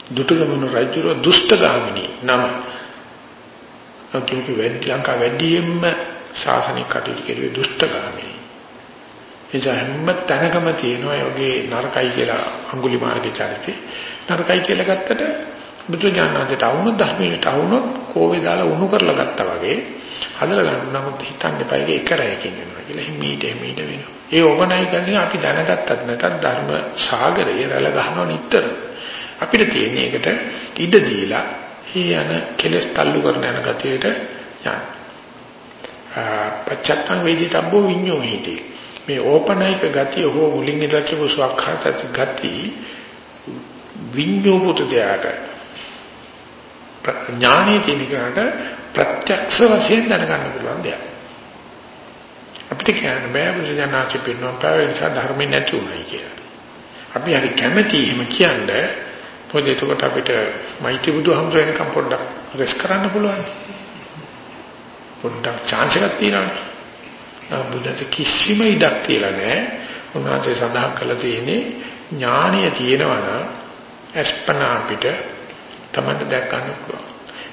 දුටුගමන රජුර දුෂ්ටගාමිනී නම අපේ වෙද්දී ලංකා වෙද්දීෙම ශාසනික කටයුතු කෙරුවේ දුෂ්ටගාමිනී. එනිසා හැම තැනකම තියෙනවා යෝගේ නරකයි කියලා අඟුලිමාලගේ චරිතේ. නරකයි කියලා ගත්තට බුදුජානනාථට වුණොත් ධර්මයට වුණොත් කෝවේ දාලා උණු කරලා ගත්තා වගේ හදලා ගන්න නමුත් හිතන්න එපා ඒක එක රැයකින් වෙනවා කියලා හිමීට හිමීට වෙනවා. ඒ ඕගනයි කරන්නේ අපි දැනගත්තත් නැතත් ධර්ම සාගරය රැළ ගන්නවා නිතර. අපිට තියෙන්නේ ඒකට ඉඩ දීලා මේ යන කෙලස් තල්ලු කරන යන ගතියට යන්න. පච්චත්තං වේදිතබ්බෝ විඤ්ඤෝහිතේ. මේ ඕපනයික ගතිය හෝ මුලින් ඉඳලා කියපු සවක්ඛාත ගති විඤ්ඤෝපුත දෙයට ඥානෙ තියෙන කෙනාට ප්‍රත්‍යක්ෂ වශයෙන් දැනගන්න පුළුවන් දෙයක්. අපිට කියන්න බෑ බුදුජානනාචි පින්නම් පාවෙ නිසා ධර්මෙ නැති උනායි කියලා. අපි හරි කැමැති එහෙම කියන්නේ මොකද එතකොට අපිට මෛත්‍රී බුදුහමර වෙනකම් පොඩ්ඩක් රෙස් කරන්න පුළුවන්. පොඩ්ඩක් chance එකක් තියෙනවා. බුදුන්ට කිසිම ඉඩක් තියලා නැහැ. උන්වහන්සේ සඳහන් කළා තියෙන්නේ ඥානීය තියෙනවා නම් අස්පනා අපිට තමයි දැක් ගන්න පුළුවන්.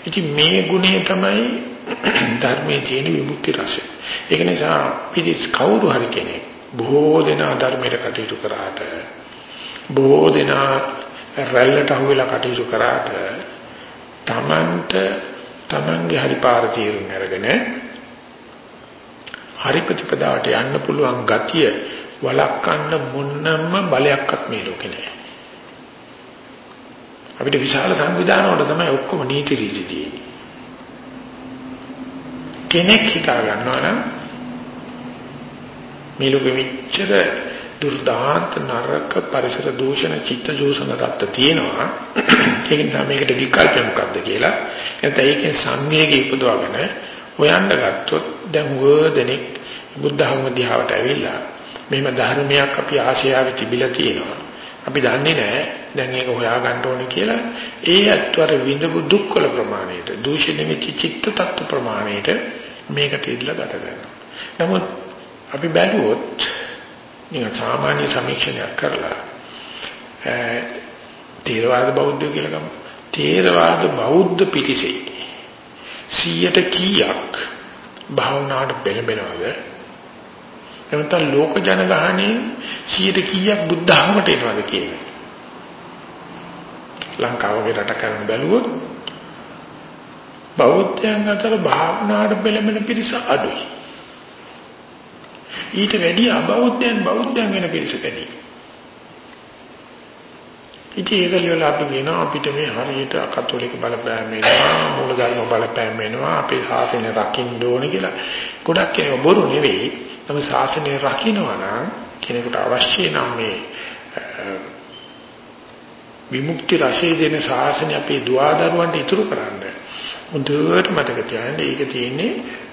ඉතින් මේ ගුණය තමයි [clears throat] ධර්මයේ තියෙන විමුක්ති රසය. ඒක නිසා පිළිස් කවුරු හරි කෙනෙක් බොහෝ දෙනා ධර්මයට කටයුතු කරාට බොහෝ දෙනා රැල්ලට අහු වෙලා කටයුතු කරාට තමන්ට තමන්ගේ හරි පාර තීරුම් අරගෙන හරි ප්‍රතිපදාවට යන්න පුළුවන් ගතිය වළක්වන්න මොන්නම බලයක්වත් මේ ලෝකේ නැහැ. අපිට විශාල සංවිධාන වල තමයි ඔක්කොම නීති රීති තියෙන්නේ. කෙනෙක් හිතා ගන්නවා නම් මේ ලෝකෙ මෙච්චර දුර්දාන්ත නරක පරිසර දූෂණ චිත්ත දූෂණ තත්ත්ව තියෙනවා. ඒක නිසා මේකට විකල්ප මොකක්ද කියලා? නැත්නම් ඒකෙන් සංවේගී උපදවගෙන හොයන්න ගත්තොත් දැන් වර්ධනෙක් බුද්ධ ධර්ම දිහාවට ඇවිල්ලා මෙහෙම ධර්මයක් අපි ආශයාවේ තිබිලා තියෙනවා. අපි දන්නේ නැහැ දැන් ඒක හොයාගන්න ඕනේ කියලා. ඒ අත්වර විඳපු දුක්වල ප්‍රමාණයට දූෂණ වෙච්ච චිත්ත තත්ත්ව ප්‍රමාණයට මේක තියලා ගත කරනවා. නමුත් අපි බැලුවොත් නිකන් සාමාන්‍ය සමීක්ෂණයක් කරලා තේරවාද බෞද්ධ කියලා ගමු. තේරවාද බෞද්ධ පිටිසේ 100ට කීයක් භාවනාවට බෙලබෙනවද එතන ලෝක ජනගහණය 100ට කීයක් බුද්ධ ධර්මයට එනවද කියන්නේ ලංකාවේ රට කරන බැලුවොත් බෞද්ධයන් අතර භාවනාවට බෙලබෙන පිරිස අඩුයි. ඊට වැඩි අබෞද්ධයන් බෞද්ධයන් වෙන පිරිස වැඩි ඉතින් ඒකල වල අපි කියනවා අපිට මේ හරියට කතෝලික බලපෑම් වෙනවා මූලධර්ම බලපෑම් වෙනවා අපේ ශාසනය රකින්න ඕනේ කියලා. ගොඩක් කෙනෙක් බොරු නෙවෙයි. තම ශාසනය රකින්නවා නම් කෙනෙකුට අවශ්‍ය නම් මේ විමුක්ති රසය දෙන ශාසනය අපේ දුවදරුවන්ට ඉතුරු කරන්න. හොඳට මතක තියාගන්න. ඒක තියෙන්නේ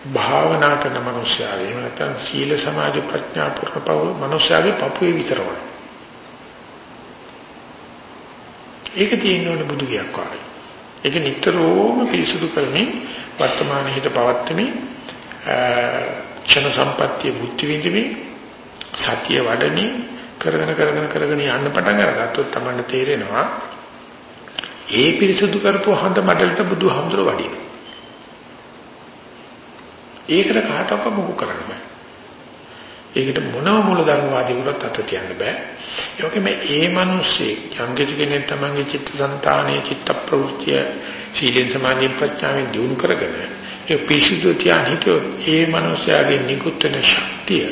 භාවනා කරන මනුස්සයාගේ එහෙම නැත්නම් සීල සමාධි ප්‍රඥා පුරපව මනුස්සයාගේ පපුවේ විතරයි ඒක තියෙන්න ඕනේ බුදු ගියක් වගේ. ඒක නිතරම පිරිසුදු කරමින් වර්තමාන හිත පවත්වමින් ක්ෂණ සම්පත්‍ය බුද්ධ විදිමේ සතිය වඩමින් කරගෙන කරගෙන කරගෙන යන්න පටන් අරගත්තොත් තමයි තේරෙනවා ඒ පිරිසුදු කරපුව හඳ මඩලට බුදුහාමුදුර වඩිනවා. ඒකට කාටවත් මොකක් කරන්න බෑ. ඒකට මොනම මූල ධර්මවාදීවරුත් අත තියන්න බෑ. ඒ වගේම ඒ මිනිස්සේ යංගිත කෙනෙක් තමන්ගේ චිත්තසංතානයේ චිත්ත ප්‍රවෘත්තිය සීලෙන් සමාධියෙන් ප්‍රඥාවෙන් දියුණු කරගෙන ඒ පිසුදු තියන හිතෝ ඒ මිනිස්යාගේ නිකුත්න ශක්තිය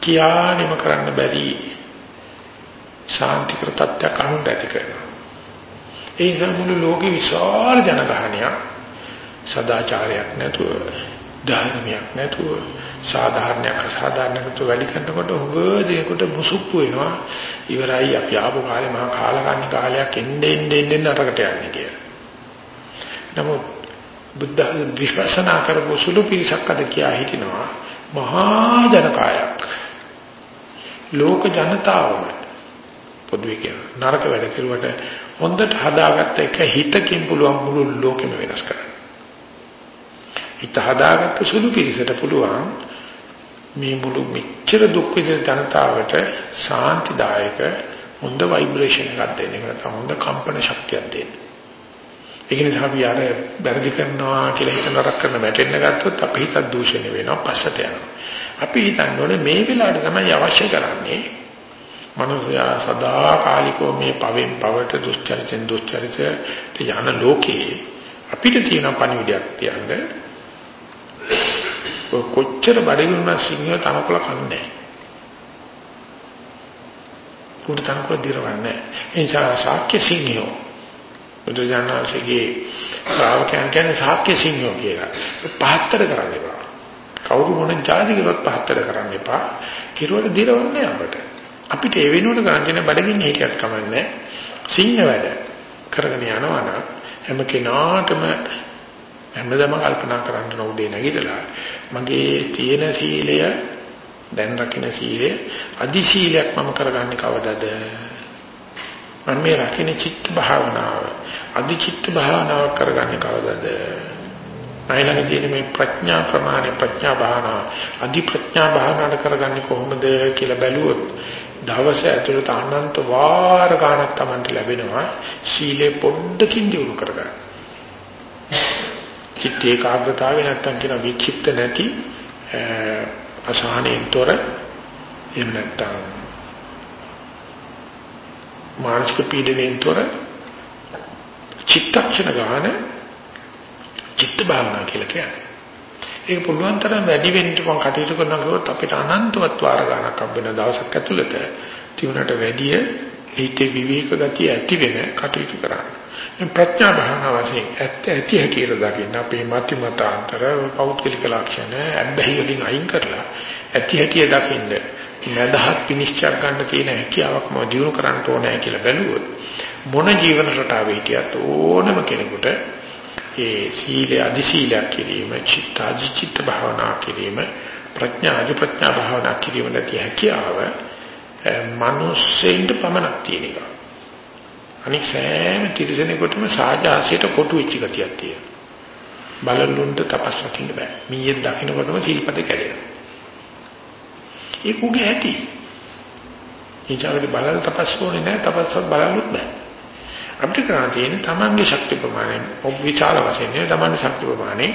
කියානෙම කරන්න බැරි ශාන්තිකර තත්ත්වයක් අනුන්ට ඇති කරනවා. ඒ නිසා මුළු ලෝකෙ විශාල ජනගහනයක් සදාචාරයක් නැතුව ධර්මයක් නැතුව සාධාරණයක් අසාධාරණයකට වැඩි කරනකොට හොඟ දෙයකට මුසුප්පු වෙනවා ඉවරයි අපි ආපු කාලේ මහා කාලකන්ණි කාලයක් එන්නේ එන්නේ එන්නේ නරකට යන්නේ කියලා. නමුත් බුද්ධ විශ්වාසනා කරපු සුළු පිරිසක් අද කියා හිටිනවා මහා ජනකායක් ලෝක ජනතාවම පොදුවේ කියන නරක වැඩ කෙරුවට හොඳට හදාගත්ත එක හිතකින් පුළුවන් මුළු ලෝකෙම වෙනස් කරන්න. හිත හදාගත්ත සුළු පිරිසට පුළුවන් මේ මුළු මෙච්චර දුක් විඳින ජනතාවට සාන්තිදායක හොඳ ভাইබ්‍රේෂන් එකක් දෙන්න. ඒක හොඳ කම්පන ශක්තියක් දෙන්න. ඒක නිසා අපි අර වැරදි කරනවා කියලා හිතන රක් කරන වැටෙන්න ගත්තොත් අපි හිත දූෂණය වෙනවා පස්සට යනවා. අපි හිතන්නේ මේ වෙලාවට තමයි අවශ්‍ය කරන්නේ මනුෂයා සදාකාලිකව මේ පවෙන් පවට දුස්චරිතෙන් දුස්චරිතයට යන ලෝකේ අපිට තියෙන පණිවිඩයක් තියන්නේ කොච්චර බඩගින්න සිංහ තනකොළ කන්නේ. පුරු තනකොළ දිරවන්නේ. ඒ නිසා ශාක්‍ය සිංහයෝ. බුදුජානකගේ ශ්‍රාවකයන් කියන්නේ ශාක්‍ය සිංහයෝ කියලා. පහත්තර කරන්න එපා. කවුරු මොන જાති කිව්වත් පහත්තර කරන්න එපා. කිරුවට දිරවන්නේ අපට. අපිට ඒ වෙනුවට ගන්න දෙන බඩගින්න හිටියත් කමන්නේ සිංහ වැඩ කරගෙන යනවා නම් හැම කෙනාටම හැමදම කල්පනා කරන්න උදේ නැගිටලා මගේ තියෙන සීලය දැන් රකින්න සීලය අදි සීලයක් මම කරගන්නේ කවදද? මම මේ රකින්න චිත්ත භාවනාව අදි චිත්ත භාවනාව කරගන්නේ කවදද? අයිලඟ තියෙන මේ ප්‍රඥා ප්‍රමාණය ප්‍රඥා භාවනාව අදි ප්‍රඥා භාවනාව කරගන්නේ කොහොමද කියලා බැලුවොත් දවස ඇතුළත අනන්ත වාර ගණක් Tamanට ලැබෙනවා සීලේ පොඩ්ඩකින් දියුණු කරගන්න. චිත්ත ඒකාග්‍රතාවය නැත්තම් කියන වික්ෂිප්ත නැති අසහනෙන්තර එහෙම නැත්තම් මානසික පීඩනයෙන්තර චිත්තක්ෂණ ගන්න චිත්ත භාවනා කියලා කියන්නේ. ඒක පුළුවන් තරම් වැඩි වෙන්න මම කටයුතු කරනකොට අපිට අනන්තවත් වාර ගණක් හම්බෙන දවසක් ඇතුළත තියුණට වැඩිය හිතේ විවේක ගතිය ඇති වෙන කටයුතු කරන්න. ප්‍රඥා භාවනා වශයෙන් ඇත්ත ඇති හැටියට දකින්න අපේ මති මතාන්තර පෞද්ගලික ලක්ෂණ අබ්බැහි වලින් අයින් කරලා ඇති හැටිය දකින්න මදහත් පිනිශ්චය ගන්න තියෙන හැකියාවක් මම දිනු කරන්න ඕනේ කියලා බැලුවොත් මොන ජීවන රටාවේ හිටියත් ඕනම කෙනෙකුට ඒ සීල අධි සීලයක් කිරීම චිත්ත අධි චිත්ත භාවනා කිරීම ප්‍රඥා අධි ප්‍රඥා භාවනා කිරීම නැති හැකියාව මිනිස්සෙන්ට පමණක් තියෙන එක. අනික සෑම තිරසනෙකුටම සාජාසයට කොටු වෙච්ච ගතියක් තියෙනවා. බලලුන්ට තපස් රකින්න බෑ. මීයෙන් දකින්නකොටම සීල්පද කැඩෙනවා. ඒක උගේ ඇති. ඊචාවට බලල් තපස් ඕනේ නැහැ තපස්වත් බලලුත් නැහැ. අපිට කරන්න තියෙන්නේ තමන්ගේ ශක්ති ප්‍රමාණය ඔබ විචාල වශයෙන් නේ තමන්ගේ ශක්ති ප්‍රමාණය.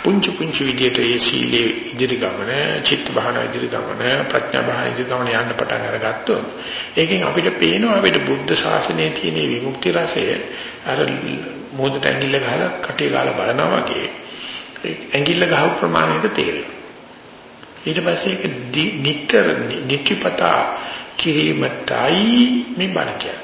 පුංචි පුංචි විදියට ඒ සීලේ ඉදිරි ගමන චිත්ත භාවනා ඉදිරි ගමන ප්‍රඥා භාවනා ඉදිරි ගමන යන්න පටන් අරගත්තොත් ඒකෙන් අපිට පේනවා අපිට බුද්ධ ශාසනයේ තියෙන විමුක්ති රසය අර මොහොතට ඇඟිල්ල ගහලා කටේ ගාලා බලනවා වගේ ඇඟිල්ල ගහපු ප්‍රමාණයට තේරෙනවා. ඊට පස්සේ ඒක නිතර නිතිපතා කිරීමටයි මේ බණ කියන්නේ.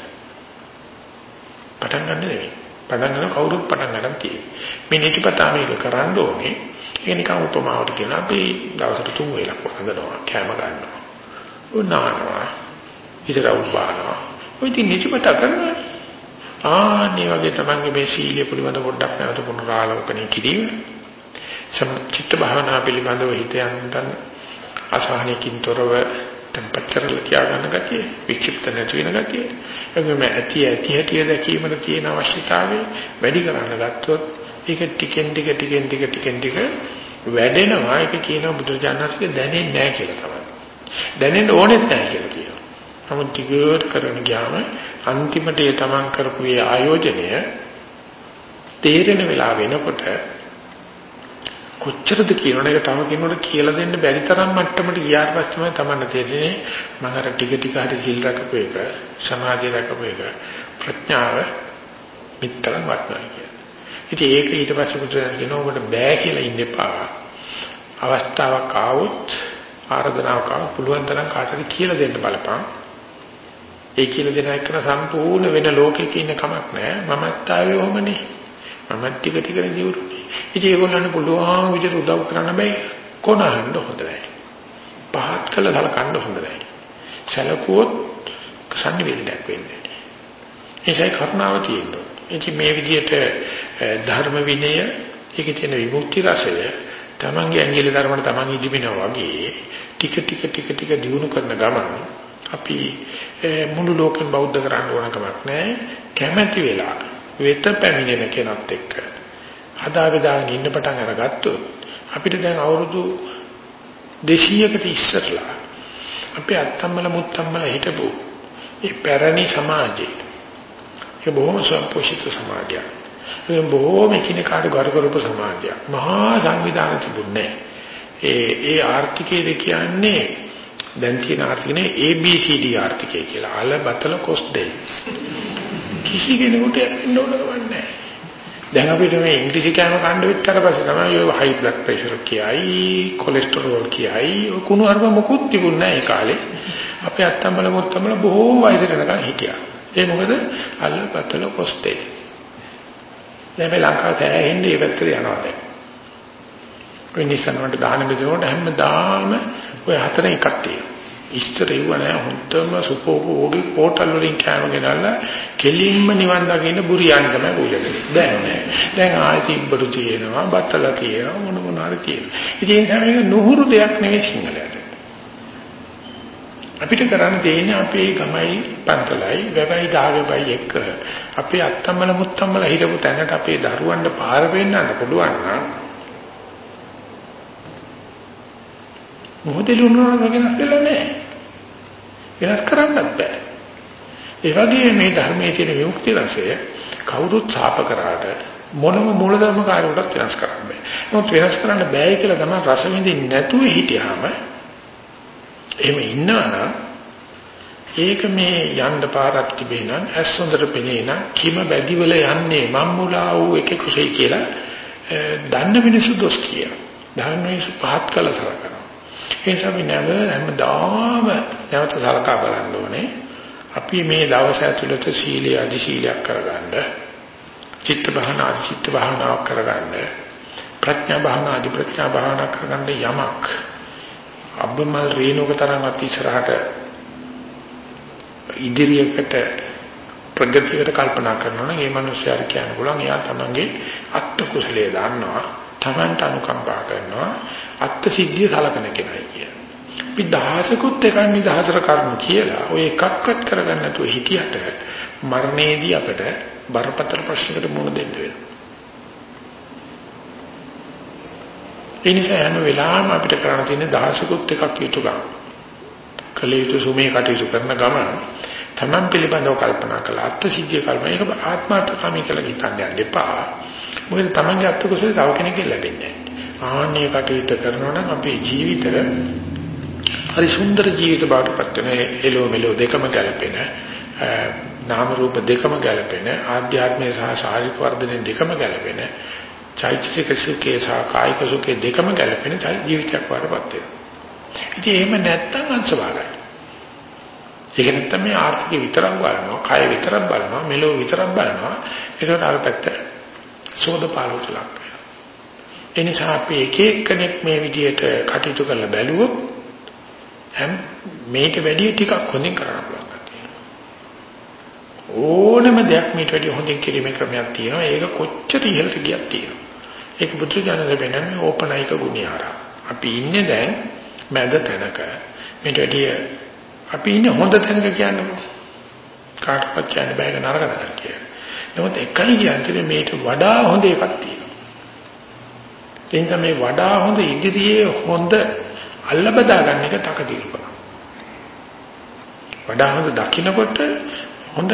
පටන් ගන්න නෙවෙයි. පටන් ගන්න කවුරුත් පටන් ගන්න තියෙන්නේ. මේ නිතිපතා මේක කරන්න ඕනේ. ඒක නිකන් උපමාවට කියන අපි දවසට තුන් වේලක් වන්දනවා, කැම ගන්නවා. උනානවා. ඉතර උබානවා. ඔය ඉතින් නිතිපතා කරනවා. ආන්නේ වගේ තමන්ගේ මේ සීලය පිළිබඳ පොඩ්ඩක් නැවත පුනරාලෝකණය කිරීම. චිත්ත භාවනා පිළිබඳව හිත යන්තම් අසහනකින් තොරව tempat කරලා තියාගන්න ගතිය, වික්ෂිප්ත නැති වෙන ගතිය. එගොම ඇති ඇති හැටි දැකීමට තියෙන අවශ්‍යතාවය වැඩි කරන්න ගත්තොත් ඒක ටිකෙන් ටික ටිකෙන් ටික ටිකෙන් ටික වැඩෙනවා. ඒක කියනවා බුදුරජාණන්සේ දැනෙන්නේ නැහැ කියලා තමයි. දැනෙන්න ඕනෙත් නැහැ කියලා කියනවා. නමුත් ටිකට කරන ගියාම අන්තිමට ඒ තමන් කරපු ඒ ආයෝජනය තේරෙන වෙලාව වෙනකොට කොච්චරද කියනවනේ ඒක තව කෙනෙකුට කියලා දෙන්න බැරි තරම් මට්ටමට ගියාට පස්සේ තමයි තමන්න තේරෙන්නේ මම අර ටික ටික හරි සිල් රැකපු එක සමාධිය රැකපු එක ප්‍රඥාව මිත්තරම් වටනවා කියන්නේ. ඉතින් ඒක ඊට පස්සේ පුදුරන කියනවා ඔබට බෑ කියලා ඉන්න එපා. අවස්ථාවක් ආවොත් ආර්දනාවක් ආවොත් පුළුවන් තරම් කාටද කියලා දෙන්න බලපන්. ඒ කියලා දෙන එක සම්පූර්ණ වෙන ලෝකෙක ඉන්න කමක් නෑ. මමත් ආවේ ඔහමනේ. මමත් ටික ටික දියුරුනේ. ඉතින් ඒගොල්ලන්ට පුළුවන් විදිහට උදව් කරන්න බෑ කොනහන්න හොඳ නැහැ. පහත් කළ සලකන්න හොඳ නැහැ. සැලකුවොත් සංනිවේදනයක් වෙන්නේ. ඒකයි කරුණාව තියෙනවා. ඉතින් මේ විදිහට ධර්ම විනය ඒකේ තියෙන විමුක්ති රසය තමන්ගේ ඇඟිල්ල ධර්මන තමන් ඉදිමිනවා වගේ ටික ටික ටික ටික දියුණු කරන ගමන් අපි මුළු ලෝකෙම බෞද්ධ කරන්න ඕන කමක් නැහැ කැමැති වෙලා වෙත පැමිණෙන කෙනත් එක්ක හදාගදාගෙන ඉන්න පටන් අරගත්තොත් අපිට දැන් අවුරුදු 200කට ඉස්සරලා අපේ අත්තම්මල මුත්තම්මල හිටපු ඒ පැරණි සමාජේ ඒ බොහොම සම්පෝෂිත සමාජයක්. ඒ බොහොම කිනකාට ගරුකරප සමාජයක්. මහා සංවිධාන තිබුණේ. ඒ ඒ ආර්ථිකයේද කියන්නේ දැන් තියෙන ආර්ථිකනේ ABCD ආර්ථිකය කියලා. අල බතල කොස් දෙයි. කිසි කෙනෙකුට යන්න ඕන ගමන් නැහැ. දැන් අපිට මේ ඉංග්‍රීසි කෑම කන්න විතර පස්සේ තමයි ඔය හයි බ්ලඩ් ප්‍රෙෂර් කියයි කොලෙස්ටරෝල් කියයි ඔය කුණු අරම මොකුත් තිබුණේ නැහැ ඒ කාලේ. අපේ අත්තම්බල මුත්තම්බල බොහෝ වයසට යනකම් හිටියා. ඒ මොකද? අල්ලපතල කොස්තේ. දැන් මේ ලංකාවට ඇහෙන්නේ ඒ පැත්තට යනවා දැන්. ඔය නිසන් වලට දාන බෙදනකොට හැමදාම ඔය හතරෙන් එකක් තියෙනවා. ඉස්තර ඉව නෑ හොන්තම සුපෝපෝගේ පෝටල් වලින් කෑම ගෙනල්ලා කෙලින්ම නිවන් දකින්න බුරියන් තමයි පූජා කරන්නේ. දැන් නෑ. දැන් ආයෙත් ඉබ්බරු තියෙනවා, බත්තල තියෙනවා, මොන මොනාරි තියෙනවා. ඉතින් ඒ මේක නුහුරු දෙයක් නෙවෙයි සිංහලයට. අපිට කරන්න තියෙන්නේ අපේ ගමයි පන්තලයි වැවයි දාගෙබයි එක්ක අපේ අත්තම්මල මුත්තම්මල හිටපු තැනට අපේ දරුවන්ට පාර වෙන්නන්න පුළුවන් නම් මොහොතේ ලුණුනන වෙනස් වෙලා නැහැ. වෙනස් කරන්නත් බෑ. ඒ වගේ මේ ධර්මයේ තියෙන විමුක්ති රසය කවුරුත් ඡාප කරාට මොනම මූලධර්ම කාර්යයකට වෙනස් කරන්න බෑ. නමුත් වෙනස් කරන්න බෑ කියලා තමයි රස විඳින්නේ නැතුව හිටියාම එහෙම ඉන්නවා ඒක මේ යන්න පාරක් තිබේ නම් ඇස් හොඳට පෙනේ නම් කිම බැදිවල යන්නේ මම්මුලා වූ එක කුසයි කියලා දන්න මිනිස්සු දොස් කියන. දන්න මිනිස්සු පහත් කළ සලකනවා. ඒ නිසා අපි නැව හැමදාම නැවත සලකා බලන්න ඕනේ. අපි මේ දවස් ඇතුළත සීලය අධි සීලයක් කරගන්න, චිත්ත භාවනා අධි චිත්ත භාවනාවක් කරගන්න, ප්‍රඥා භාවනා අධි ප්‍රඥා භාවනාවක් කරගන්න යමක් අබ්බමල් රේණුක තරම්වත් ඉස්සරහට ඉදිරියකට ප්‍රගතියකට කල්පනා කරනවා නම් ඒ මනුස්සයාට කියන්න පුළුවන් එයා තමන්ගේ අත්ත කුසලයේ දන්නවා තමන්ට අනුකම්පා කරනවා අත්ත් සිද්ධිය සලකන කෙනයි කිය. අපි දහසකුත් එකක් නිදහසට කරුණු කියලා ඔය එකක්වත් කරගන්න නැතුව හිටියට මරණයේදී අපිට බරපතල ප්‍රශ්නකට මුහුණ දෙන්න වෙනවා. ඒ නිසා හැම වෙලාවෙම අපිට කරන්න තියෙන දහසකුත් එකක් යුතුයකම්. කළ යුතු සුමේ කටයුතු කරන ගමන් තමන් පිළිබඳව කල්පනා කළා අත්‍ය සිද්ධිය කල්පනා ඒක ආත්මාර්ථකාමී කියලා හිතන්න යන්න එපා. මොකද තමන්ගේ අත්‍ය කුසල තව කෙනෙක්ගෙන් ලැබෙන්නේ නැහැ. ආන්නේ කටයුතු කරනවා නම් අපේ ජීවිත හරි සුන්දර ජීවිත බවට පත් වෙන එළෝ මෙලෝ දෙකම ගැලපෙන නාම රූප දෙකම ගැලපෙන ආධ්‍යාත්මික සහ ශාරීරික වර්ධනය දෙකම ගැලපෙන චෛතසික සුඛේ සහ කායික සුඛේ දෙකම ගැලපෙන ජීවිතයක් වඩපත් වෙනවා. ඉතින් එහෙම නැත්තම් අංශභාගයි. ඒක නැත්තම් මේ ආර්ථික විතරක් බලනවා, කාය විතරක් බලනවා, මෙලෝ විතරක් බලනවා. ඒකට අර පැත්ත සෝදපාලුට ලක් වෙනවා. ඒ නිසා අපි එක එක්කෙනෙක් මේ විදිහට කටයුතු කරලා බැලුවොත් හැම මේක වැඩි ටිකක් හොඳින් කරන්න පුළුවන්. ඕනම දෙයක් මේට වැඩි හොඳින් කිරීමේ ක්‍රමයක් තියෙනවා. ඒක කොච්චර ඉහළට ගියත් තියෙනවා. ඒක බුදු ජානක වෙනන්නේ ඕපනයික ගුණය ආරා. අපි ඉන්නේ දැන් මැද තැනක. මේට වැඩි අපි ඉන්නේ හොඳ තැනක කියන්නේ කාටවත් කියන්න බෑ නරක තැනක කියලා. නමුත් එකයි කියන්නේ මේට වඩා හොඳ එකක් තියෙනවා. එතෙන් මේ වඩා හොඳ ඉදිරියේ හොඳ අල්ල බදා ගන්න එක තකතිරු කරනවා. වඩා හොඳ දකින්නකොට හොඳ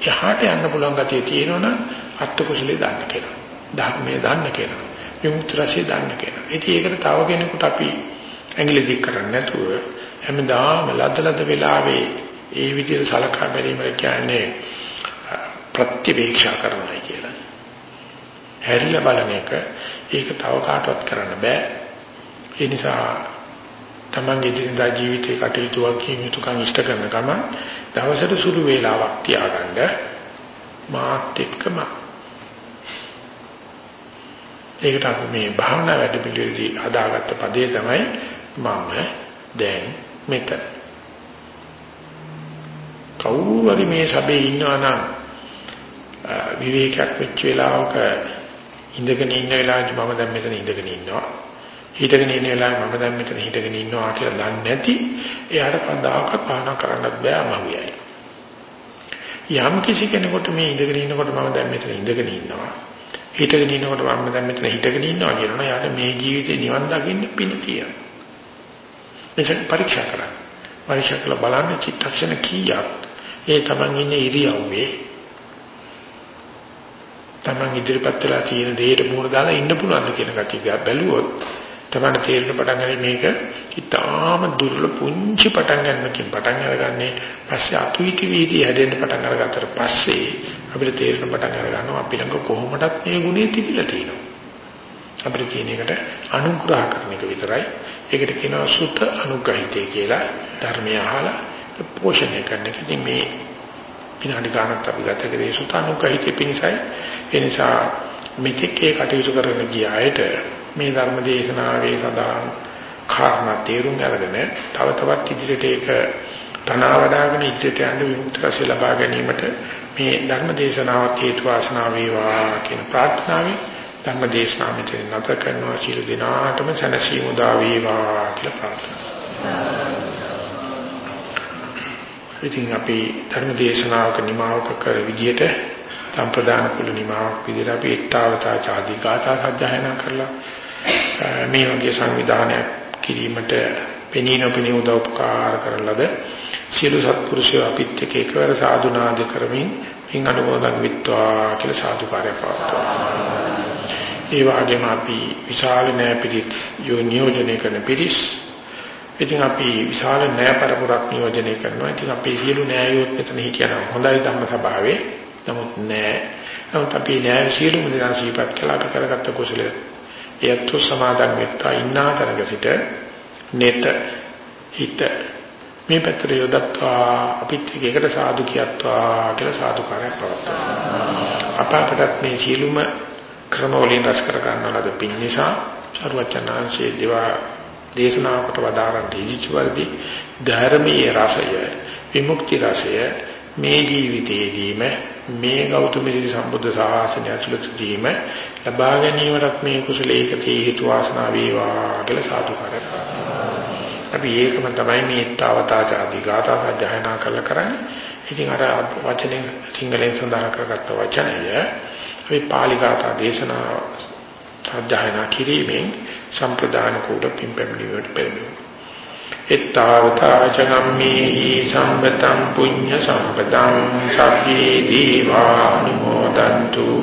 යහට යන්න පුළුවන් ගතිය තියෙනවනම් අත්ත කුසලයේ දාන්න කියලා. ධර්මයේ දාන්න කියලා. විමුක්ති රසයේ දාන්න කියලා. ඉතින් ඒකට තව කෙනෙකුට අපි ඇඟිලි දික් කරන්නේ නැතුව හැමදාම ලද්දලද වෙලාවේ ඒ විදිහට සලකා බැලීම කියන්නේ ප්‍රතිවේක්ෂා කරනවා කියලා. හැරිලා බලන එක ඒක තව කාටවත් කරන්න බෑ. ඒ නිසා තමන්ගේ දිනදා ජීවිතේ කටයුතු වකින් යුතුයකම් ඉෂ්ට කරන ගම දවසට සුළු වේලාවක් තියාගන්න මාත් එක්කම ඒකට අපි මේ භාවනා වැඩ පිළිවෙලදී අදාගත්ත පදේ තමයි මම දැන් මෙතන කවුරුරි මේ සබේ ඉන්නවා නම් විවේකයක් වෙච්ච වෙලාවක ඉඳගෙන ඉන්න වෙලාවට මම දැන් මෙතන ඉඳගෙන ඉන්නවා හිතගෙන ඉන්න වෙලාවේ මම දැන් මෙතන හිතගෙන ඉන්නවා කියලා දන්නේ නැති එයාට කවදාකවත් භාවනා කරන්නත් බෑ අමාරුයි. යම් කිසි කෙනෙකුට මේ ඉඳගෙන ඉන්නකොට මම දැන් මෙතන ඉඳගෙන ඉන්නවා. හිතගෙන ඉන්නකොට මම දැන් මෙතන හිතගෙන ඉන්නවා කියනවා යාට මේ ජීවිතේ නිවන් දකින්න පින තියෙනවා. මේක පරීක්ෂා කරන්න. පරීක්ෂා කළ බලන්න චිත්තක්ෂණ කීයක් ඒ තමන් ඉන්නේ ඉරියව්වේ තමන් ඉදිරිපත් වෙලා තියෙන දෙයට මුහුණ දාලා ඉන්න පුළුවන්ද කියන කතිය බැලුවොත් තමයි තේරෙන පටන් ගන්නේ මේක ඉතාම දුර්ලභ පුංචි පටන් ගන්නකින් පටන් අරගන්නේ පස්සේ අතුයිති වීදී හැදෙන්න පටන් අරගත්තට පස්සේ අපිට තේරෙන පටන් අර ගන්නවා අපි ළඟ කොහොමදත් මේ ගුණය තිබිලා තියෙනවා. අපිට කියන එකට අනුග්‍රහ කරන එක විතරයි. ඒකට කියනවා සුත අනුග්‍රහිතය කියලා ධර්මය අහලා පෝෂණය කරන එක. ඉතින් මේ විනාඩි ගානක් අපි ගත කරේ. සුත අනුග්‍රහිතය පිණිසයි. ඒ නිසා මෙතෙක් ඒ කටයුතු කරන ගිය අයට මේ ධර්ම දේශනාවේ සඳහන් කාරණා තේරුම් අරගෙන තව තවත් ඉදිරියට ඒක තනවා වඩාගෙන ඉදිරියට යන්න විමුක්ති රසය ලබා ගැනීමට මේ ධර්ම දේශනාවත් හේතු වාසනා වේවා කියන ප්‍රාර්ථනාවෙන් ධර්ම දේශනාව මෙතන නැත කරනවා. සියලු දෙනාටම සැනසීම උදා වේවා කියලා ප්‍රාර්ථනා ඉතින් අපි ධර්ම දේශනාවක නිමාවක කර විදියට සම්ප්‍රදාන කුල නිමාවක් විදිහට අපි ඊතාවතා ආදී ගාථා සජ්ජායනා කරලා මේ වගේ සංවිධානයක් කිරීමට පෙනී නොපෙනී උදව් උපකාර කරන ලද සියලු සත්පුරුෂයෝ අපිත් එක්ක එකවර සාදුනාද කරමින් පින් අනුමෝදන් විත්වා කියලා සාදුකාරය පවත්වනවා. ඒ වගේම අපි විශාල නෑ පිළිත් යෝ නියෝජනය කරන පිරිස් ඉතින් අපි විශාල නෑ පරපුරක් නියෝජනය කරනවා. ඉතින් අපි සියලු නෑයොත් මෙතන හිටියනම් හොඳයි ධම්ම සභාවේ. නමුත් නෑ. නමුත් අපි නෑ සියලුම දෙනා සිහිපත් කළා අපි කරගත්ත කුසල එයත් සමාදන් වෙත්තා ඉන්නා තරක සිට නෙත හිත මේ පැත්තට යොදත්වා අපිත් එකට සාදු කියත්වා කියලා සාදුකාරයක් පවත්වනවා අපටත් මේ සියලුම ක්‍රම වලින් රස කර ගන්න ලද පින් නිසා සර්වචනාංශයේ දේවා දේශනාවකට වදාරන දීච වර්ධි ධර්මයේ රසය විමුක්ති රසය මේ ජීවිතයේදීම මේ ගෞතම සම්බුද්ධ ශාසනය ඇතුළතදීම ලබා ගැනීමට මේ කුසලයක හේතු වාසනා වේවා කියලා සාදුකාරය අපි ඒකම තමයි මේ ඊතාවතාචාදී ගාථා සජ්ජායනා කළ කරන්නේ. ඉතින් අර වචනෙන් සිංහලෙන් සඳහන් කරගත්ත වචනය අපි පාලි ගාථා දේශනා සජ්ජායනා කිරීමෙන් සම්ප්‍රදාන කොට පිම්පැමිණිවට පෙරමුණු. ittavata cagammehi sampatam punya sampatam sabbi diva anumodantu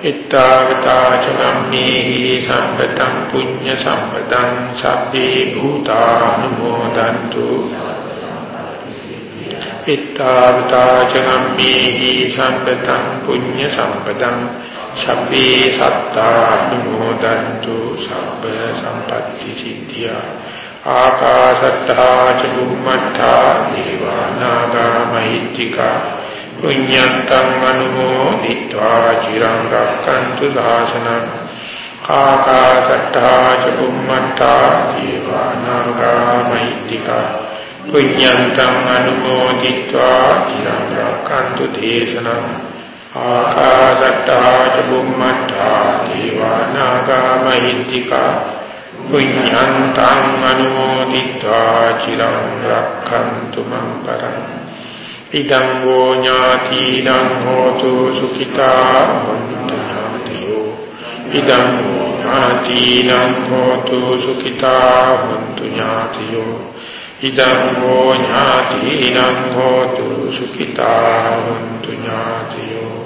ittavata cagammehi sampatam punya sampatam sabbi bhuta anumodantu සබ්බේ සත්තානුමෝදන්තු සබ්බ සම්පත්ති සිද්ධියා. ආකාශත්තා ච බුම්මත්තා දේවානාගා මහිත්‍තිකා පුඤ්ඤන්තං අනුමෝදිत्वा චිරං රක්ඛන්තු සාසනං. ආකාශත්තා ච බුම්මත්තා දේවානාගා මහිත්‍තිකා පුඤ්ඤන්තං අනුමෝදිत्वा චිරං රක්ඛන්තු දේශනං. ආකාශට්ටා ච බුම්මට්ටා දීවානාගා මහිත්‍තිකා පුඤ්ඤන්තං අනුමෝදිत्वा චිරං රක්ඛන්තු මං පරං ඉදං වූ ඥාතිනං හෝතු සුඛිතා හොන්තු ඥාතියෝ ඉදං වූ ඥාතිනං හෝතු සුඛිතා හොන්තු ඥාතියෝ ඉදං වූ ඥාතිනං හෝතු සුඛිතා හොන්තු ඥාතියෝ